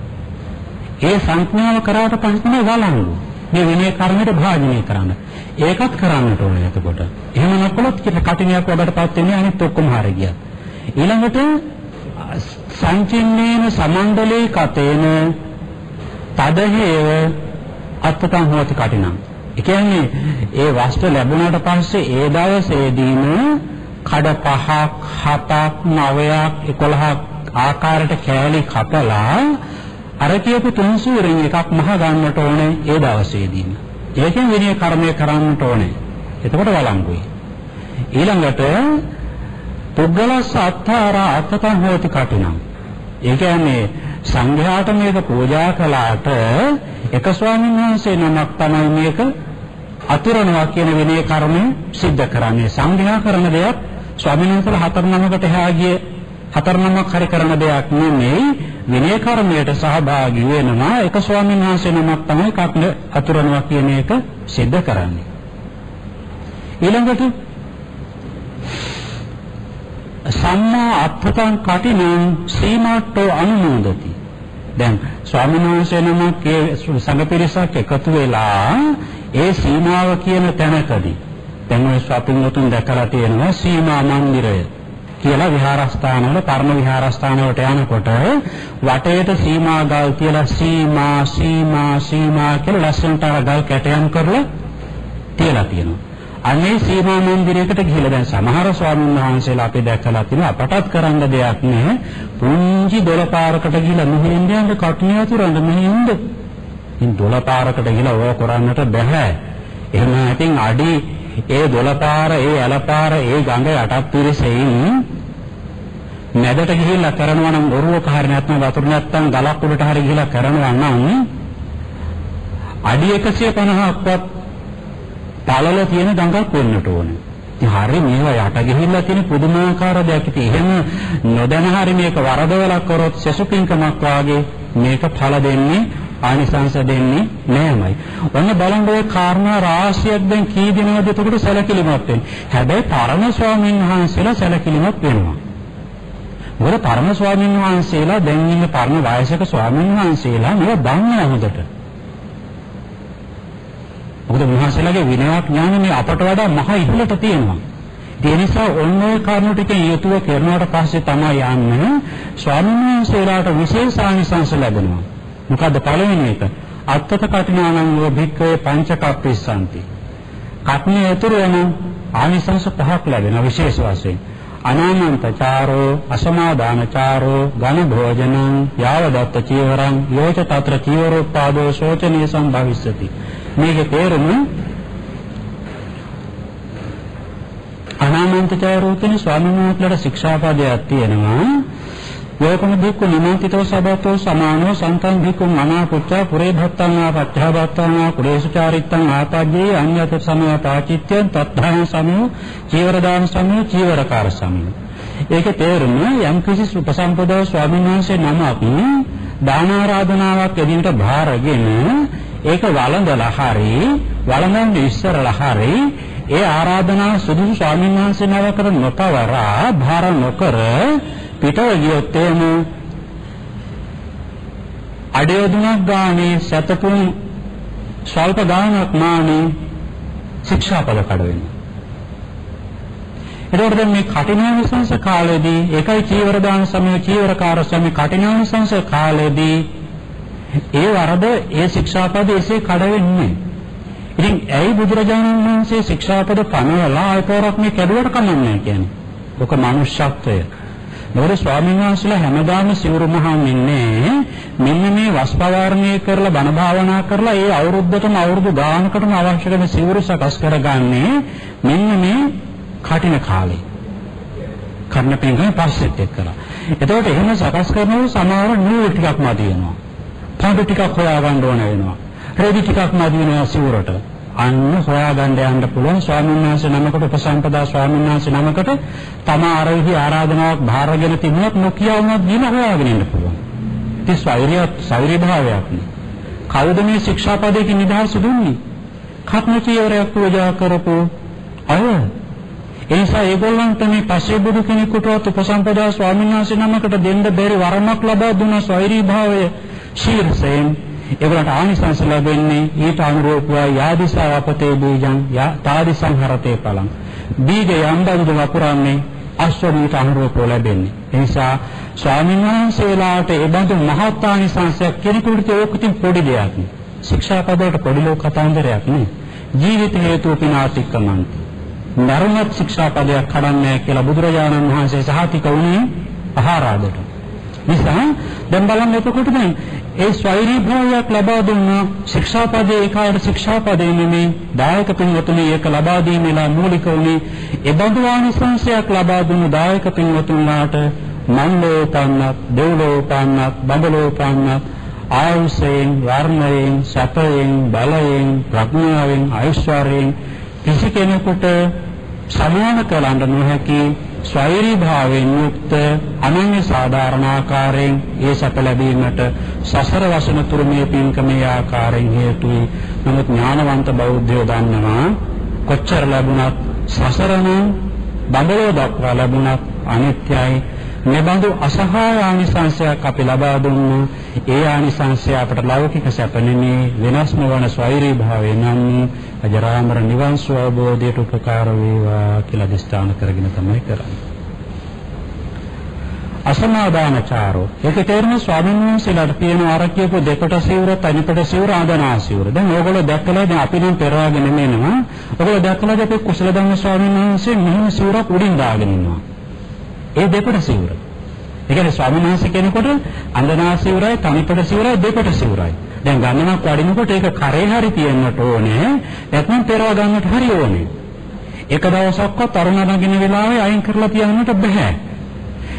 A: ඒ සංඥාව කරාට පස්සේ තමයි වළංගු. මේ විනය කර්මයට භාජනය කරන්න. ඒකත් කරන්නට ඕනේ එතකොට. එහෙම නැත්නම් කටිනියක් වඩටපත් වෙන්නේ අනිත් ඔක්කොම හරිය ගියා. ඊළඟට සංචින්නේන සමණ්ඩලේ කතේන තදහේව අත්තතං හොති කටිනම්. ඒ කියන්නේ ඒ වස්ත්‍ර ලැබුණාට පස්සේ ඒ දවසේදීම කඩ පහක් හතක් නවයක් 11ක් ආකාරයට කෑලි කපලා අර කියපු තුන්සූරෙන් එකක් මහ ගන්නට ඕනේ ඒ දවසේදීම. ඒකෙන් විනය කර්මය කරන්නට ඕනේ. එතකොට වළංගුයි. ඊළඟට පුද්ගලස්ස අත්තාර අත්තතං හෝති කටිනම්. ඒ කියන්නේ සංඝයාට මේක පූජා කළාට එක ස්වාමීන් වහන්සේ නමක් තමයි මේක අතුරනවා කියන විනය කර්මය සිද්ධ කරන්නේ. සංඝයා කරන දෙයක් ස්වාමීන් වහන්සේලා හතර නමකට එහා ගිය හතර නමක් හරි කරන දෙයක් නෙමෙයි විනය කර්මයට සහභාගී වෙනවා එක ස්වාමීන් වහන්සේ නමක් තමයි කක්ල අතුරනවා කියන එක සිද්ධ කරන්නේ. ඊළඟට සම්මා අත්ථතං කටිනං සීමාට්ඨෝ අනුමෝදති දැන් ස්වාමීන් වහන්සේ නමක් ඒ සංඝ පිරිසක් එකතු වෙලා ඒ සීමාව කියන තැනකදී දැන් ඔය ස්වාපින්වතුන් දැකලා තියෙනවා සීමා මන්දිරය කියලා විහාරස්ථානවල පරණ විහාරස්ථානවලට යනකොට වටේට සීමා ගල් කියලා සීමා සීමා සීමා කියලා ලස්සනට අර ගල් කැටයම් කරලා තියලා තියෙනවා. අනේ සීමා මන්දිරයකට ගිහිල්ලා දැන් සමහර ස්වාමීන් වහන්සේලා අපි දැකලා තියෙනවා අපටත් කරන්න දෙයක් නැහැ. පුංචි දොළ පාරකට ගිහිල්ලා මෙහෙන් යන්න කටුනිය අතුරන්න මෙහෙන් ඉන්න. ඉතින් දොළ පාරකට ගිහිල්ලා ඕක කරන්නට බෑ. එහෙම නැතිනම් අඩි ඒ දොළපාර ඒ ඇලපාර ඒ ගඟ යටත් පිරිසෙයින් මැදට ගිහිල්ලා කරනවා නම් ඔරුවක හරි නැත්නම් වතුර නැත්නම් ගලක් උඩට හරි ගිහිල්ලා කරනවා නම් අඩි 150ක්වත් පළල තියෙන ගඟක් වෙන්නට ඕනේ. ඉතින් හරි මේවා යට ගිහිල්ලා තියෙන පුදුමාකාර දෙයක්. ඉතින් එහෙම නොදැන හරි මේක වරදවලා කරොත් සසුපින්කමක් වාගේ මේක ඵල දෙන්නේ ආනිසංස දෙන්නේ නෑමයි. ඔන්න බලන්න ඔය කාරණා රාශියක් දැන් කී දෙනාද එතකොට සැලකිලිමත් වෙන්නේ. හැබැයි පරම ස්වාමීන් වහන්සේලා සැලකිලිමත් වෙනවා. මොකද පරම ස්වාමීන් වහන්සේලා දැන් ඉන්න පරම වයසක ස්වාමීන් වහන්සේලා මේව දන්නේ හොඳට. මොකද උන්වහන්සේලාගේ විනයක් ඥාන මේ අපට වඩා මහ ඉහළට තියෙනවා. ඒ නිසා ඔන්න ඔය කරුණු ටික යොතුව කරනාට පස්සේ තමයි යන්නේ ස්වාමීන් වහන්සේලාට විශේෂ ආනිසංස ලැබෙනවා. මොකද්ද පළවෙනි එක? අත්තත කටිනානං වූ භික්ඛවේ පංචකප්පිස්සanti. කට්ණිය ඇතුළු වෙන ආනිසංස පහක් ලැබෙන විශේෂ වශයෙන්. අනාමන්තචාරෝ අසමාදානචාරෝ ඝන භෝජනං යාවදත්ත චීවරං යෝච తත්‍ර චීවරෝපාදෝ ශෝචනීය සම්භවිස්සති. මේකේ තේරුම අනාමන්තචාරෝ කියන ස්වාමීන් වහන්සේලාට ශික්ෂාපදයක් තියෙනවා. යෝකම භික්ඛු නිමන්තිතෝ සබතෝ සමානෝ සන්තං භික්ඛු මනාපුච්චා පුරේ භත්තං ආපච්ඡා භත්තං කුලේසුචාරිත්තං ආතජ්ජේ අඤ්ඤත සමයතාචිත්‍යං තත්ථාන සමය චීවරදාන සමය චීවරකාර සමය ඒකේ තේරුම යම් කිසි උපසම්පදාව ස්වාමීන් වහන්සේ නමක් දාන ආරාධනාවක් එදිනට භාරගෙන ඒක වළඳලා හරි වළඳන් ඉස්සරලා හරි ඒ ආරාධනාව සුදුසු ස්වාමීන් වහන්සේ නමකට නොපවරා භාර නොකර පිටව ගියොත් එහෙම අඩයොදුනක් ගානේ සතපුන් ස්වල්ප ගානක් මානේ ශික්ෂාපද කඩ වෙනවා. ඒකෝට දැන් මේ කටිනානිසංස කාලේදී ඒකයි චීවර දාන සමය චීවරකාර සමය කටිනානිසංස කාලේදී ඒ වරද ඒ ශික්ෂාපද එසේ කඩ වෙන්නේ. ඉතින් ඇයි බුදුරජාණන් වහන්සේ ශික්ෂාපද පනවලා ආයතෝරක් මේ කැඩුවට කමන්නේ කියන්නේ. ඔක මනුෂ්‍යත්වය. මොකද ස්වාමීන් වහන්සේලා හැමදාම සිවුරු මහාන් ඉන්නේ මෙන්න මේ වස්පවාරණය කරලා බණ භාවනා කරලා ඒ අවුරුද්දටම අවුරුදු ගානකටම අවශ්‍ය කරන සිවුරු සකස් කරගන්නේ මෙන්න මේ කටින කාලේ. කර්ණ පිංගම පස්සෙත් එක්කලා. එතකොට එහෙම සකස් කරනකොට සමහර නූල් ටිකක් මදි වෙනවා. පාඩු ටිකක් හොයාගන්න ඕන වෙනවා. රෙදි ටිකක් මදි වෙනවා සිවුරට. අන්න හොයාගන්න යන්න පුළුවන් ස්වාමීන් වහන්සේ නමකට උපසම්පදා ස්වාමීන් වහන්සේ නමකට තම ආරෝහි ආරාධනාවක් භාරගෙන තිබුණත් නොකිය වුණත් දින හොයාගෙන ඉන්න පුළුවන්. ඉතින් ස්වෛරිය ස්වෛරි භාවයක් නේ. කවුද මේ ශික්ෂාපදයේ නිදහස දුන්නේ? කත්මචියවරයක් පූජා කරපු අය. ඒ නිසා ඒගොල්ලන්ට මේ පස්සේ බුදු කෙනෙකුටවත් උපසම්පදා ස්වාමීන් වහන්සේ නමකට දෙන්න බැරි වරමක් ලබා දුන ස්වෛරි භාවය ශීර්ෂයෙන් ඒගොල්ලන්ට ආනිසංස ලැබෙන්නේ ඊට අනුරූපව යාදිසා අපතේ බීජං යා තාදිසං හරතේ පලං. බීජ යම්බඳු වපුරන්නේ අශ්වරීට අනුරූපව ලැබෙන්නේ. ඒ නිසා ස්වාමීන් වහන්සේලාට ඒ බඳු මහත් ආනිසංසයක් කෙනෙකුට ඕකකින් පොඩි දෙයක් නේ. ශික්ෂාපදයට පොඩි ලෝක කතාන්දරයක් නේ. ජීවිත හේතු පිනාතික්කමන්ති නරමත් ශික්ෂාපදයක් කඩන්නේ කියලා බුදුරජාණන් වහන්සේ සහතික වුණේ ආහාරාදට නිසා දැන් බලන්න එතකොට දැන් ඒ ස්වෛරී භාවයක් ලබා දුන්න. ශික්ෂාපදයේ ඒකායට ශික්ෂාපදයේ නෙමේ. දායක පින්වතුනි ඒක ලබා දීමේලා මූලික උනේ එබඳු ආනිසංශයක් ලබා දුන්නු දායක පින්වතුන්ලාට මන්දෝපන්නත් දෙව්ලෝපන්නත් බඹලෝපන්නත් ආයුෂයෙන් වර්ණයෙන් සැපයෙන් බලයෙන් ප්‍රඥාවෙන් ඓශ්වර්යයෙන් කිසි කෙනෙකුට සමාන කරන්න නොහැකි ස්වෛරී භාවයෙන් යුක්ත අනන්‍ය සාධාරණාකාරයෙන් ඒ සැප ලැබීමට සසර වසන තුරු මේ පින්කමේ ආකාරයෙන් හේතුයි. නමුත් ඥානවන්ත බෞද්ධයෝ දන්නවා කොච්චර ලැබුණත් සසරන බඹලෝ දක්වා ලැබුණත් අනිත්‍යයි. මෙබඳු අසහාය ආනිසංශයක් අපි ලබා දුන්නා. ඒ ආනිසංශය අපට ලෞකික සැප නෙමේ වෙනස්ම වන ස්වෛරී භාවය නම් අජරාමර නිවන් ස්වභෝධයට උපකාර වේවා කියලා දිස්ත්‍රාණ කරගෙන තමයි කරන්නේ. අසමාදානචාරෝ ඒක තේරෙන ස්වාමීන් වහන්සේලාට තියෙන ආරක්‍යප දෙකට සිවුර තනිපට සිවුර ආදනා සිවුර. දැන් ඕගොල්ලෝ දැක්කලා දැන් අපි නම් පෙරවාගෙන නෙමෙනවා. ඕගොල්ලෝ දැක්කලා අපි කුසල ධම්ම ස්වාමීන් වහන්සේ මෙහෙම සිවුරක් උඩින් දාගෙන ඉන්නවා. ඒ දෙපට සිවුර. ඒ කියන්නේ ස්වාමීන් වහන්සේ කෙනෙකුට අඳනා සිවුරයි තනිපට සිවුරයි දෙපට සිවුරයි. දැන් ගන්නමක් වඩිනකොට ඒක කරේ හරි තියෙන්නට ඕනේ. නැත්නම් පෙරව ගන්නට හරි ඕනේ. එක දවසක්වත් තරුණ නගින වෙලාවේ අයින් කරලා තියන්නට බෑ.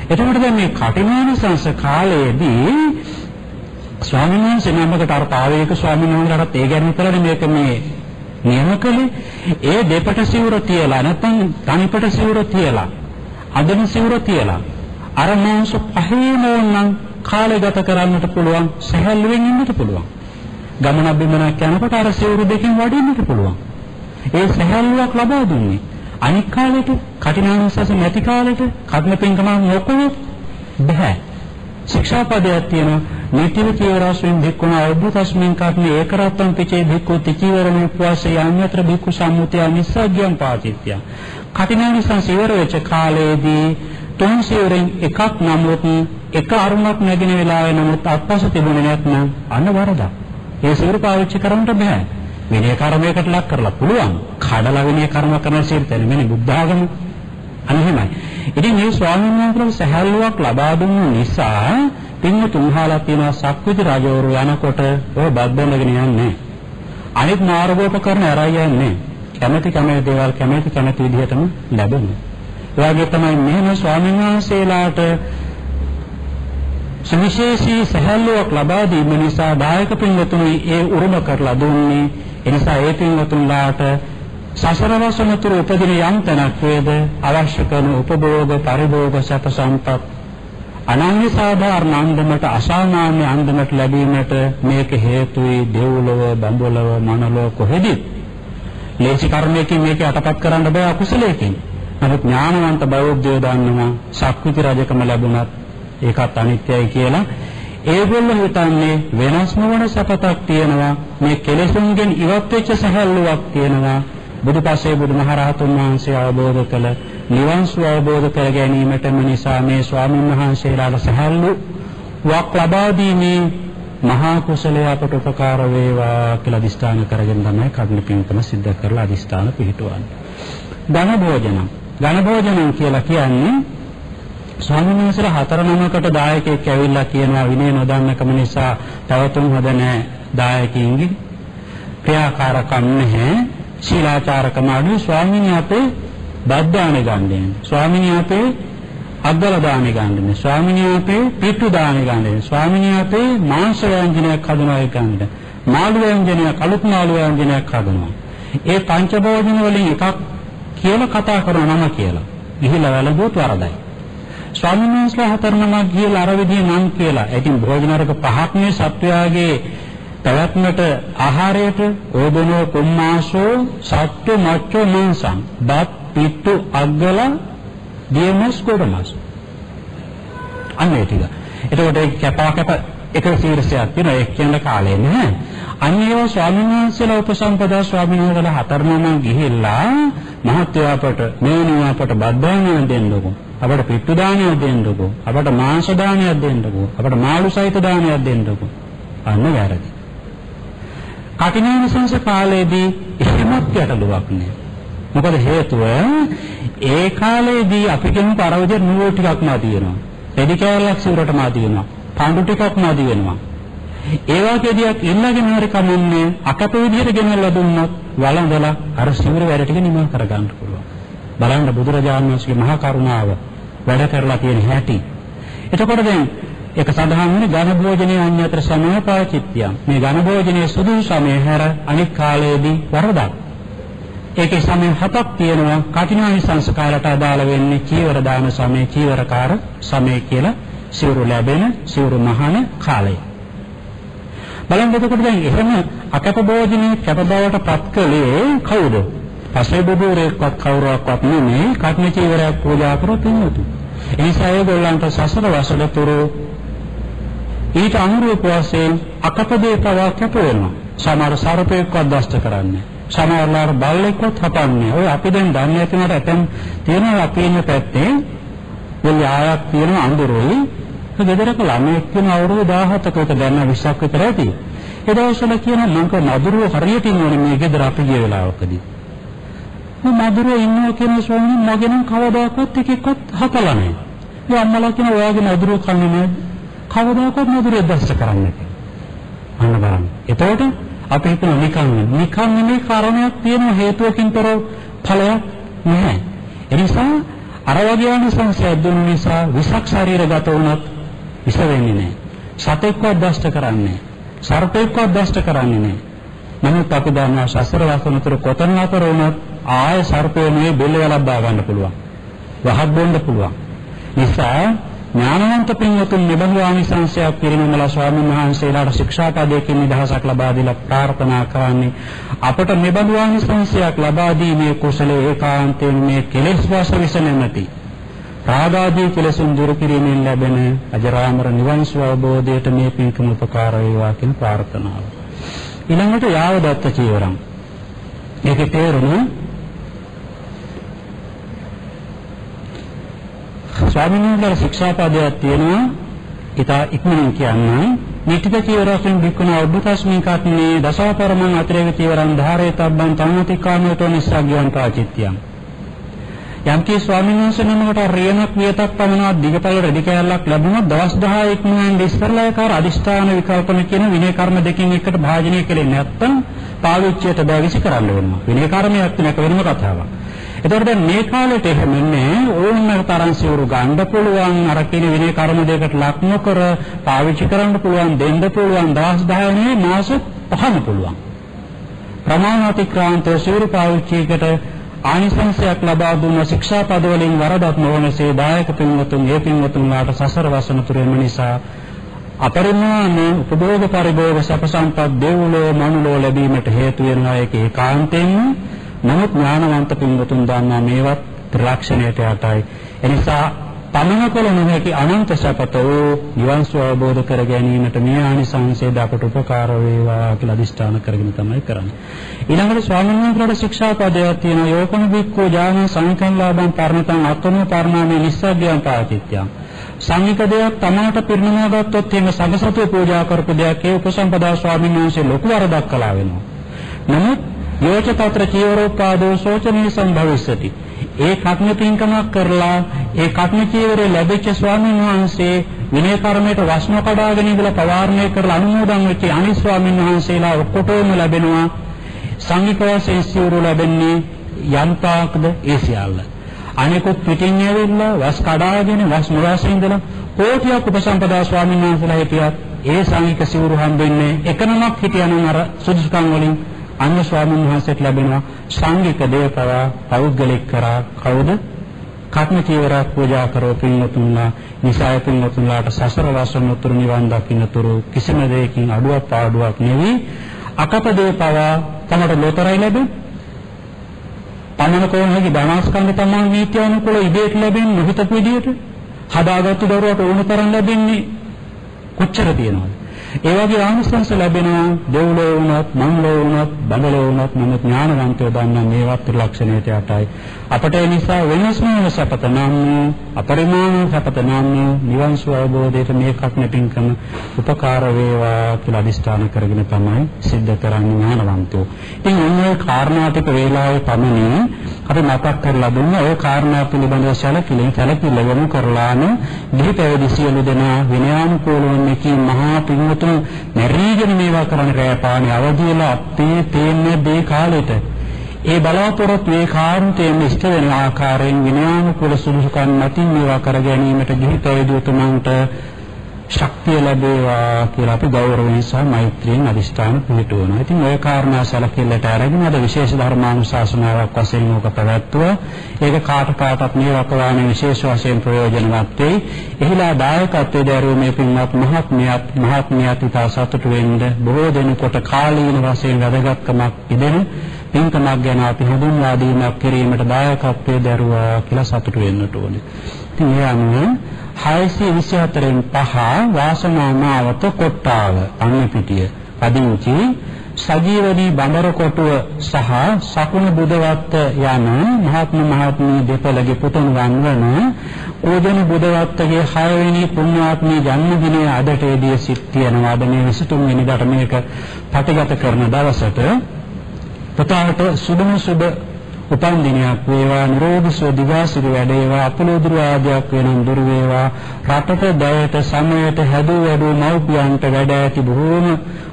A: එතකොට දැන් මේ කටිනානිසංස කාලයේදී ස්වාමීන් වහන්සේ නමකට අර පාවේක ස්වාමීන් වහන්සේලාට ඒ ගැන විතරනේ මේක මේ නියම කළේ ඒ දෙපට සිවුර තියලා නැත්නම් තනිපට සිවුර තියලා අදන සිවුර තියලා අර මාංශ පහේම නම් කාලය ගත කරන්නට පුළුවන් සැහැල්ලුවෙන් ඉන්නට පුළුවන්. ගමනක් බිමනක් යනකොට අර සිවුරු දෙකෙන් වඩින්නට පුළුවන්. ඒ සැහැල්ලුවක් ලබා දුන්නේ අනික් කාලෙට කටිනාංශස නැති කාලෙට කර්ම පින්කමක් නොකොනොත් බෑ ශික්ෂාපදයක් තියෙනවා නිතිව චේරාස්වෙන් භික්ඛුන අවබෝධස්මින් කර්මේ ඒකරත්තම් පිචේ භික්ඛු තිචීවරණ උපවාසය අන්‍යත්‍ර භික්ඛු සම්මුතිය නිස්සග්ගයන් පාතිත්‍ය කටිනාංශස ඉවර වෙච්ච කාලයේදී තුන් සිවුරෙන් එකක් නමුත් එක අරුණක් නැගින වෙලාවේ නමුත් අත්පස තිබුණේ නැත්නම් අන්න වරදක් ඒ සිවුර පාවිච්චි කරන්නට බෑ විනය කර්මයකට ලක් කරලා පුළුවන්. කඩලා විනය කර්ම කරන සියල්ල මෙන්න බුද්ධ ආගම. අනිහිමයි. ඉතින් මේ ස්වාමීන් වහන්සේලා සහැල්ලුවක් ලබා දුන්න නිසා පින්න තුන්හාලා තියෙන සක්විති රජවරු යනකොට ඔය බද්දන්නගෙන යන්නේ. අනිත් මාර්ගෝපකරණ අරයි යන්නේ. කැමැති කැමැති දේවල් කැමැති කැමැති විදිහටම ලැබෙනවා. ඒ වගේ තමයි මෙහෙම ස්වාමීන් වහන්සේලාට සවිශේෂී සහැල්ලුවක් ලබා දීම නිසා දායක පින්වතුනි ඒ උරුම කරලා දුන්නේ එනිසා ඒ පින්වතුන්ලාට සසර වසනතුරු උපදින යම් තැනක් වේද අවශ්‍ය කරන උපභෝග පරිභෝග සැප සම්පත්. අනන්‍ය සාධාරණ අන්දමට අසාමාන්‍ය අන්දමට ලැබීමට මේක හේතුයි දෙව්ලොව බඹලොව මනලොව කොහෙදිත්. ලේසි කර්මයකින් මේක අටපත් කරන්න බෑ අකුසලයකින්. නමුත් ඥානවන්ත බෞද්ධයෝ දන්නවා ශක්විති රජකම ලැබුණත් ඒකත් අනිත්‍යයි කියලා. ඒගොල්ලෝ හිතන්නේ වෙනස්ම වන සපතක් තියෙනවා. මේ කෙලෙසුන්ගෙන් ඉවත් වෙච්ච සහැල්ලුවක් තියෙනවා. බුදුපසේ බුදුමහරහතුන් වහන්සේ අවබෝධ කළ නිවන් සුව අවබෝධ කර ගැනීමටම නිසා මේ ස්වාමීන් වහන්සේලාට සහැල්ලු වක් ලබා දීමේ මහා කුසලයේ අපට උපකාර වේවා කියලා අදිස්ථාන කරගෙන තමයි කර්ණ පින්කම සිද්ධ කරලා අදිස්ථාන පිළිටවන්නේ. ධන භෝජන. ධන භෝජන කියලා කියන්නේ ස්වාමීන් වහන්සේලා හතර නමකට දායකයෙක් ඇවිල්ලා කියනවා විනය නොදන්නකම නිසා තවතුන් හොද නැහැ දායකින්ගේ ක්‍රියාකාරකම් නැහැ ශීලාචාරකම අඩු ස්වාමීන් අපේ බද්දානේ ගන්නේ. ස්වාමීන් අපේ අග්ගල දානේ ගන්නේ. ස්වාමීන් අපේ පිටු දානේ ගන්නේ. ස්වාමීන් අපේ මාංශ ව්‍යංජනයක් හදනවා ගන්න මාළු ව්‍යංජනයක් අලුත් මාළු ව්‍යංජනයක් හදනවා. ඒ පංචභෝජන වලින් එකක් කියලා කතා කරන නම කියලා. ගිහිලා වැළඳුවොත් වරදයි. ස්වාමීන් වහන්සේලා හතර නමක් ගිහලා අර විදිහේ නම් කියලා. ඉතින් භෝජනරක පහක් මේ සත්වයාගේ පැවැත්මට ආහාරයට ඕබනෝ කුම්මාසෝ සත්තු මච්චෝ මාංසං බත් පිට්ටු අග්ගල දියමස් කොඩමස් අන්න ඒ ටික. එතකොට ඒ කැපා කැප එක සීරසයක් තියෙනවා ඒ කියන කාලේ නෑ. අනියෝ ස්වාමීන් වහන්සේලා උපසම්පදා ස්වාමීන් වහන්සේලා හතර නමක් ගිහිල්ලා මහත්යාපට මේනියාපට බද්ධානිය දෙන්නකෝ. අපට පිට්ටු දානයක් දෙන්නකෝ. අපට මාංශ දානයක් දෙන්නකෝ. අපට මාළු සහිත දානයක් දෙන්නකෝ. අන්න වැරදි. කටිනානිසංස කාලේදී එහෙමත් ගැටලුවක් නෑ. මොකද හේතුව ඒ කාලේදී අපි කියමු පරවද නුවෝ ටිකක් මා තියෙනවා. එඩි කෑල්ලක් සිවුරට මා තියෙනවා. පාඬු ටිකක් මා තියෙනවා. ඒ වගේදියක් ඉල්ලගෙන හරි කමන්නේ අකප විදිහට ගෙනල්ලා දුන්නොත් වළඳලා අර සිවුර වැඩ ටික නිමා කරගන්න පුළුවන්. බලන්න බුදුරජාණන් වහන්සේගේ මහා කරුණාව වැඩ කරලා තියෙන හැටි. එතකොට දැන් ඒක සඳහන් වෙන්නේ ඝන භෝජනයේ අන්‍යතර සමයපාචිත්‍ය. මේ ඝන භෝජනයේ සුදුසු සමය හැර අනික් කාලයේදී වරදක්. ඒකේ සමය හතක් තියෙනවා කටිනානිසංස කාලයට අදාළ වෙන්නේ චීවර දාන සමය චීවරකාර සමය කියලා සිවුරු ලැබෙන සිවුරු මහන කාලය. බලන්න එතකොට දැන් එහෙම අකප භෝජනේ කැප බවට පත් කළේ කවුද? පස්සේ බුදුරෙක්වත් කවුරක්වත් නෙමෙයි කට්න චීවරයක් පූජා කරොත් ඉන්නතු. ඒ නිසා ඒගොල්ලන්ට සසර වසලතුරු ඊට අනුරූප වශයෙන් අකපදේ පවා කැප වෙනවා. සමහර සර්පයෙක්වත් දෂ්ට කරන්නේ. සමහරවල් බල්ලෙක්වත් හපන්නේ. ඔය අපි දැන් දන්නේ නැතිවට ඇතන් තියෙනවා අපි ඉන්න පැත්තේ මුල් ආයක් තියෙන අඳුරේ. ඒ ගෙදරක ළමයෙක් වෙන අවුරුදු 17ක උත දැන්න 20ක් විතර ඇති. ඒ දවස්වල කියන මංක මදුරුව හරියට ඉන්නවනේ මේ ගෙදර අපි ගිය වෙලාවකදී. මම මදුරුව ඉන්නවා කියන ස්වාමීන් මගෙන් කවදාකවත් එකෙක්වත් හතලා නැහැ. ඒ අම්මලා කියන ඔයාගේ මදුරුව කන්නේ නැහැ. කවදාකවත් මధుරය දැස්ස කරන්නේ නැහැ. අන්න බලන්න. එතකොට අපි හිතන නිකන් නිකන් නෙමෙයි කාරණයක් තියෙන හේතුවකින් තොර ඵලයක් නැහැ. ඒ නිසා අර වගේ අනුසංසය දුන්න නිසා විසක් ශරීරගත වුණත් විස වෙන්නේ නැහැ. සතෙක්වත් දෂ්ට කරන්නේ සර්පෙක්වත් දෂ්ට කරන්නේ නැහැ. නමුත් අපි දන්නවා ශස්ත්‍ර වසනතර කොතන අතර වුණත් ආය සර්පය නෙවෙයි බෙල්ල වලක් දා ගන්න පුළුවන්. වහක් බොන්න පුළුවන්. නිසා ඥානවන්ත පින්වතුන් මෙබඳු ආනිසංසයක් පිරිනමලා ස්වාමීන් වහන්සේලාට ශික්ෂාපදයකින් නිදහසක් ලබා දීලා ප්‍රාර්ථනා කරන්නේ අපට මෙබඳු ආනිසංසයක් ලබා දීමේ කුසලයේ ඒකාන්තයෙන් මේ කෙලෙස් වාස විස නැමැති රාගාදී කෙලෙසුන් දුරු කිරීමෙන් ලැබෙන අජරාමර නිවන් සුව අවබෝධයට මේ පින්කම උපකාර වේවා කියන ප්‍රාර්ථනාව. ඊළඟට යාවදත්ත චීවරම්. ඒකේ තේරුම ස්වාමීන් වහන්සේලා ශික්ෂාපදයක් තියෙනවා. ඊට ඉක්මනින් කියන්නේ නිත්‍ය චීවරයෙන් බික්කුණ උද්දතස්මින් කාත්මේ දසවපරමං අතිරේක චීවරං ධාරේ තබ්බං තන්නතිකාමයතෝ නිස්සග්ගයන් පාචිත්‍යං යම් කී ස්වාමීන් වහන්සේ නමකට රියනක් වියතක් පමණ දිගපළ රෙදි කෑල්ලක් ලැබුණොත් දවස් 10 ඉක්මනින් ඉස්සරලා කාර අදිෂ්ඨාන විකල්පන කියන විනය කර්ම දෙකකින් එකට භාජනය කළේ නැත්නම් පාවිච්චියට බෑ විසි කරන්න වෙනවා. විනය කර්මයක් නැක වෙනම කතාවක්. එතකොට දැන් මේ කාලෙට එහෙම ඉන්නේ ඕනම තරම් සිවුරු ගන්න පුළුවන් අර කියන විනය කර්ම දෙකට ලක් නොකර පාවිච්චි කරන්න පුළුවන් දෙන්න පුළුවන් දවස් 10 නෙවෙයි මාස 5ම පුළුවන් ප්‍රමාණාතික්‍රාන්ත සිවුරු පාවිච්චියකට ආනිසංසයක් ලබා දුන්න ශික්ෂා පද වලින් වරදක් නොවනසේ දායක පින්වතුන් ඒ පින්වතුන්ලාට සසර වසන තුරෙම නිසා අපරිමාණ උපභෝග පරිභෝග සැප සම්පත් දෙව්ලෝ මනුලෝ ලැබීමට හේතු වෙනවා ඒක ඒකාන්තයෙන්ම නමුත් ඥානවන්ත පින්වතුන් දන්නා මේවත් ත්‍රිලක්ෂණයට යටයි. එනිසා පමණ කළ නොහැකි අනන්ත සපත වූ නිවන් සුව අවබෝධ කර ගැනීමට මේ ආනිසංසයද අපට උපකාර වේවා කියලා අදිෂ්ඨාන කරගෙන තමයි කරන්නේ. ඊළඟට ස්වාමීන් වහන්සේලාට ශික්ෂා පදයක් තියෙනවා. යෝකන බික්කෝ ඥාන සංකල්ලාභං පරණතං අත්තුම පරණාමේ නිස්සග්ගයන් පාචිත්‍යං. සංහික දෙයක් තමාට පිරිනමා ගත්තොත් එහෙම සගසතු පූජා කරපු දෙයක් ඒ උපසම්පදා ස්වාමීන් වහන්සේ ලොකු වරදක් කළා වෙනවා. නමුත් යෝච తත්‍ර චීවරෝපාදෝ ශෝචනීය සම්භවිස්සති. ඒ කර්ම පින්කමක් කරලා ඒ කර්ම චීවරය ලැබිච්ච ස්වාමීන් වහන්සේ විනය කර්මයට වස්න කඩාගෙන ඉඳලා පවාරණය කරලා අනුමෝදන් වෙච්ච අනිත් ස්වාමීන් වහන්සේලා ඔක්කොටම ලැබෙනවා සංඝික වශයෙන් සිවුරු ලැබෙන්නේ යන්තාක්ද ඒ සියල්ල. අනිකුත් පිටින් ඇවිල්ලා වස් කඩාගෙන වස් නොවැසින් ඉඳලා කෝටියක් උපසම්පදා ස්වාමීන් වහන්සේලා හිටියත් ඒ සංඝික සිවුරු හම්බෙන්නේ එකනමක් හිටියනම් අර සුදුසුකම් වලින් අන්‍ය ස්වාමීන් වහන්සේට ලැබෙනවා සංඝික දේපවා පෞද්ගලික කරා. කවුද? කර්ම චීවරයක් පූජා කරෝ පින්වතුන්ලා නිසාය පින්වතුන්ලාට සසර වසන උතුරු නිවන් දකින්නතුරු කිසිම දෙයකින් අඩුවක් පාඩුවක් නෙවෙයි අකප දේපවා තමයි ලෝතරයි ලැබෙන්නේ පමණ කෝණහකි ධනස්කන්ධ තමයි නීත්‍යානුකූල ඉබේට ලැබෙන්නේ නොහිතපු විදියට හදාගත්තු දරුවට ඕන තරම් ලැබෙන්නේ කොච්චර තියෙනවද? ඒ වගේ ආනිසංස ලැබෙනවා දෙව්ලෝ වුණත් මංගලෝ වුණත් බඹලෝ වුණත් මම ඥානවන්තයෝ දන්නා මේවත් ත්‍රිලක්ෂණයට යටයි අපට ඒ නිසා වෙනස්ම සපත නම් අපරිමාණ සපත නම් නිවන් සුව අවබෝධයට මේකක් නැපින්කම උපකාර වේවා කියලා අදිස්ථාන කරගෙන තමයි සිද්ධ කරන්නේ ඥානවන්තයෝ. ඉතින් ඔන්නේ කාරණා ටික වේලාවේ පමණින් අපි මතක් කරලා දුන්නා ඒ කාරණා පිළිබඳව සැලකිලි සැලකිල්ල යොමු කරලාන දිහි පැවිදි සියලු දෙනා විනයානුකූලව මේකී මහා පින්වතුන් නැරීගෙන මේවා කරන්න රැය පානේ. අවදියලා අපේ තේන්නේ දේ කාලෙට. ඒ බලාපොරොත්තු ඒ කාන්තයෙන් ඉෂ්ට වෙන ආකාරයෙන් විනයානුකූල සුදුසුකම් නැතිව මේවා කර ගැනීමට ජීවිතය දුතුමන්ට ශක්තිය ලැබේවා කියලා අපි ගෞරවයෙන් සහ මෛත්‍රියෙන් අදිෂ්ඨාන පිළිටුවනවා. ඉතින් ওই කාරණා සැලකිල්ලට අරගෙන අද විශේෂ ධර්මානුශාසනාවක් වශයෙන් ඕක පැවැත්වුවා. ඒක කාට කාටත් මේ වකවානේ විශේෂ වශයෙන් ප්‍රයෝජනවත් වෙයි. එහිලා දායකත්වයේ දරුවෝ මේ පින්වත් මහත්මියත් මහත්මියත් ඉතා සතුටු වෙන්න බොහෝ දෙනෙකුට කාලීන වශයෙන් වැදගත්කමක් ඉදෙන පින්කමක් ගැන අපි හඳුන්වා දීමක් කිරීමට දායකත්වයේ දරුවා කියලා සතුටු වෙන්නට ඕනේ. ඉතින් ඒ අනුව 624න් 5 වාසනා මාවත කොට්ටාව අන්නපිටිය පදිංචි සජීවනී බඹරකොටුව සහ සකුණ බුදවත්ත යන මහත්ම මහත්මී දෙපළගේ පුතුන් වන්වන ඕජන බුදවත්තගේ 6 වෙනි පුණ්‍යාත්මී ජන්මදිනය අදටේදී සිත් තියනවා අද මේ 23 වෙනිදාට මේක පටිගත කරන දවසට පුතාට සුදුම සුබ උපන් දිනයක් වේවා නිරෝධ සුව දිවාසිරි වැඩේවා අපලෝදුරු ආදියක් වෙනම් දුර වේවා. රටට දයට සමයට හැදූ වැඩූ මව්පියන්ට වැඩ ඇති බොහෝම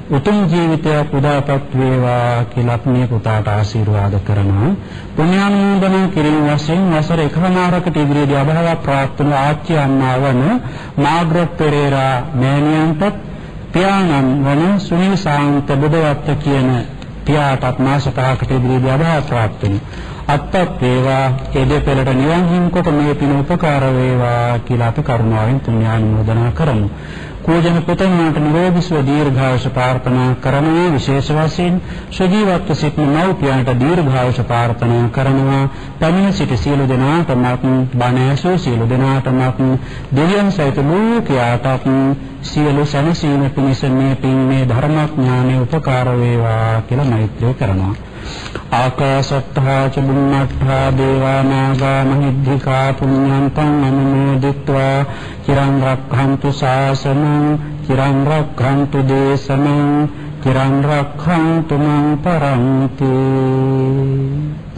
A: උතුම් ජීවිතයක් උදාපත් වේවා කියලා මේ පුතාට ආශිර්වාද කරනවා. පුණ්‍යානුමෝදනා කිරීම වශයෙන් වසර එකමාරකට ඉදිරියේදී අභාව ප්‍රාප්තන ආච්චි අම්මා වන මාග්‍රට් පෙරේරා මෑණියන්ට පියාණන් වන සුනිල් සාන්ත බුදවත්ත කියන පියාටත් මාස 5කට ඉදිරියේදී අභාව ප්‍රාප්ත වෙනවා. අත්තත් වේවා ඒ දෙපළට නිවන් හිමිකොට මේ පින උපකාර වේවා කියලා අපි කරුණාවෙන් පුණ්‍යානුමෝදනා කරමු. කෝජන පුතණාට නිරෝධිස්ව දීර්ඝායුෂ ප්‍රාර්ථනා කරනවා. විශේෂ වශයෙන් සජීවත්ව සිටින මව්පියන්ට දීර්ඝායුෂ ප්‍රාර්ථනා කරනවා. පැමිණ සිටි සියලු දෙනාටම බණෑසෝ සියලු දෙනාටම දෙවියන් සහිත ලෝකයාටත් සියලු සැනසීම පිණිස මේ පින් මේ ධර්මඥානෙ උපකාර වේවා කියලා මෛත්‍රී කරනවා. ආකාශත්තා ච බුම්මත්තා දේවානාගා මහිද්దికා පුඤ්ඤන්තං අනුමෝදිත්වා චිරං රක්ඛන්තු ශාසනං චිරං රක්ඛන්තු දේශනං චිරං රක්ඛන්තු මං පරන්ති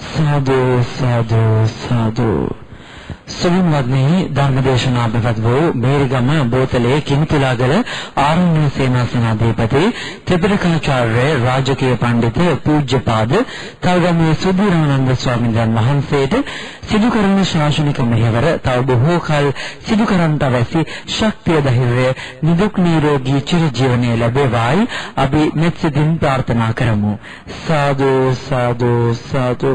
A: සාදු සාදු සාදු සුවින්වත්නි ධර්මදේශනා අපවත් වූ මේරිගම බෝතලේ කිමිතුලාගල ආරණ්‍ය සේනාසනාධිපති ත්‍රිපිටකාචාර්ය රාජකීය පඬිතු පූජ්‍යපාද කල්ගමේ සුධීරානන්ද ස්වාමීන් වහන්සේට සිදු කරන ශාසනික මෙහෙවර තව බොහෝ කල සිදු කරන්නට අවශ්‍ය ශක්තිය ධෛර්යය නිදුක් නිරෝගී චිරජීවනයේ ලැබේවායි අපි මෙත් සිතින් ප්‍රාර්ථනා කරමු. සාදු සාදු සාදු.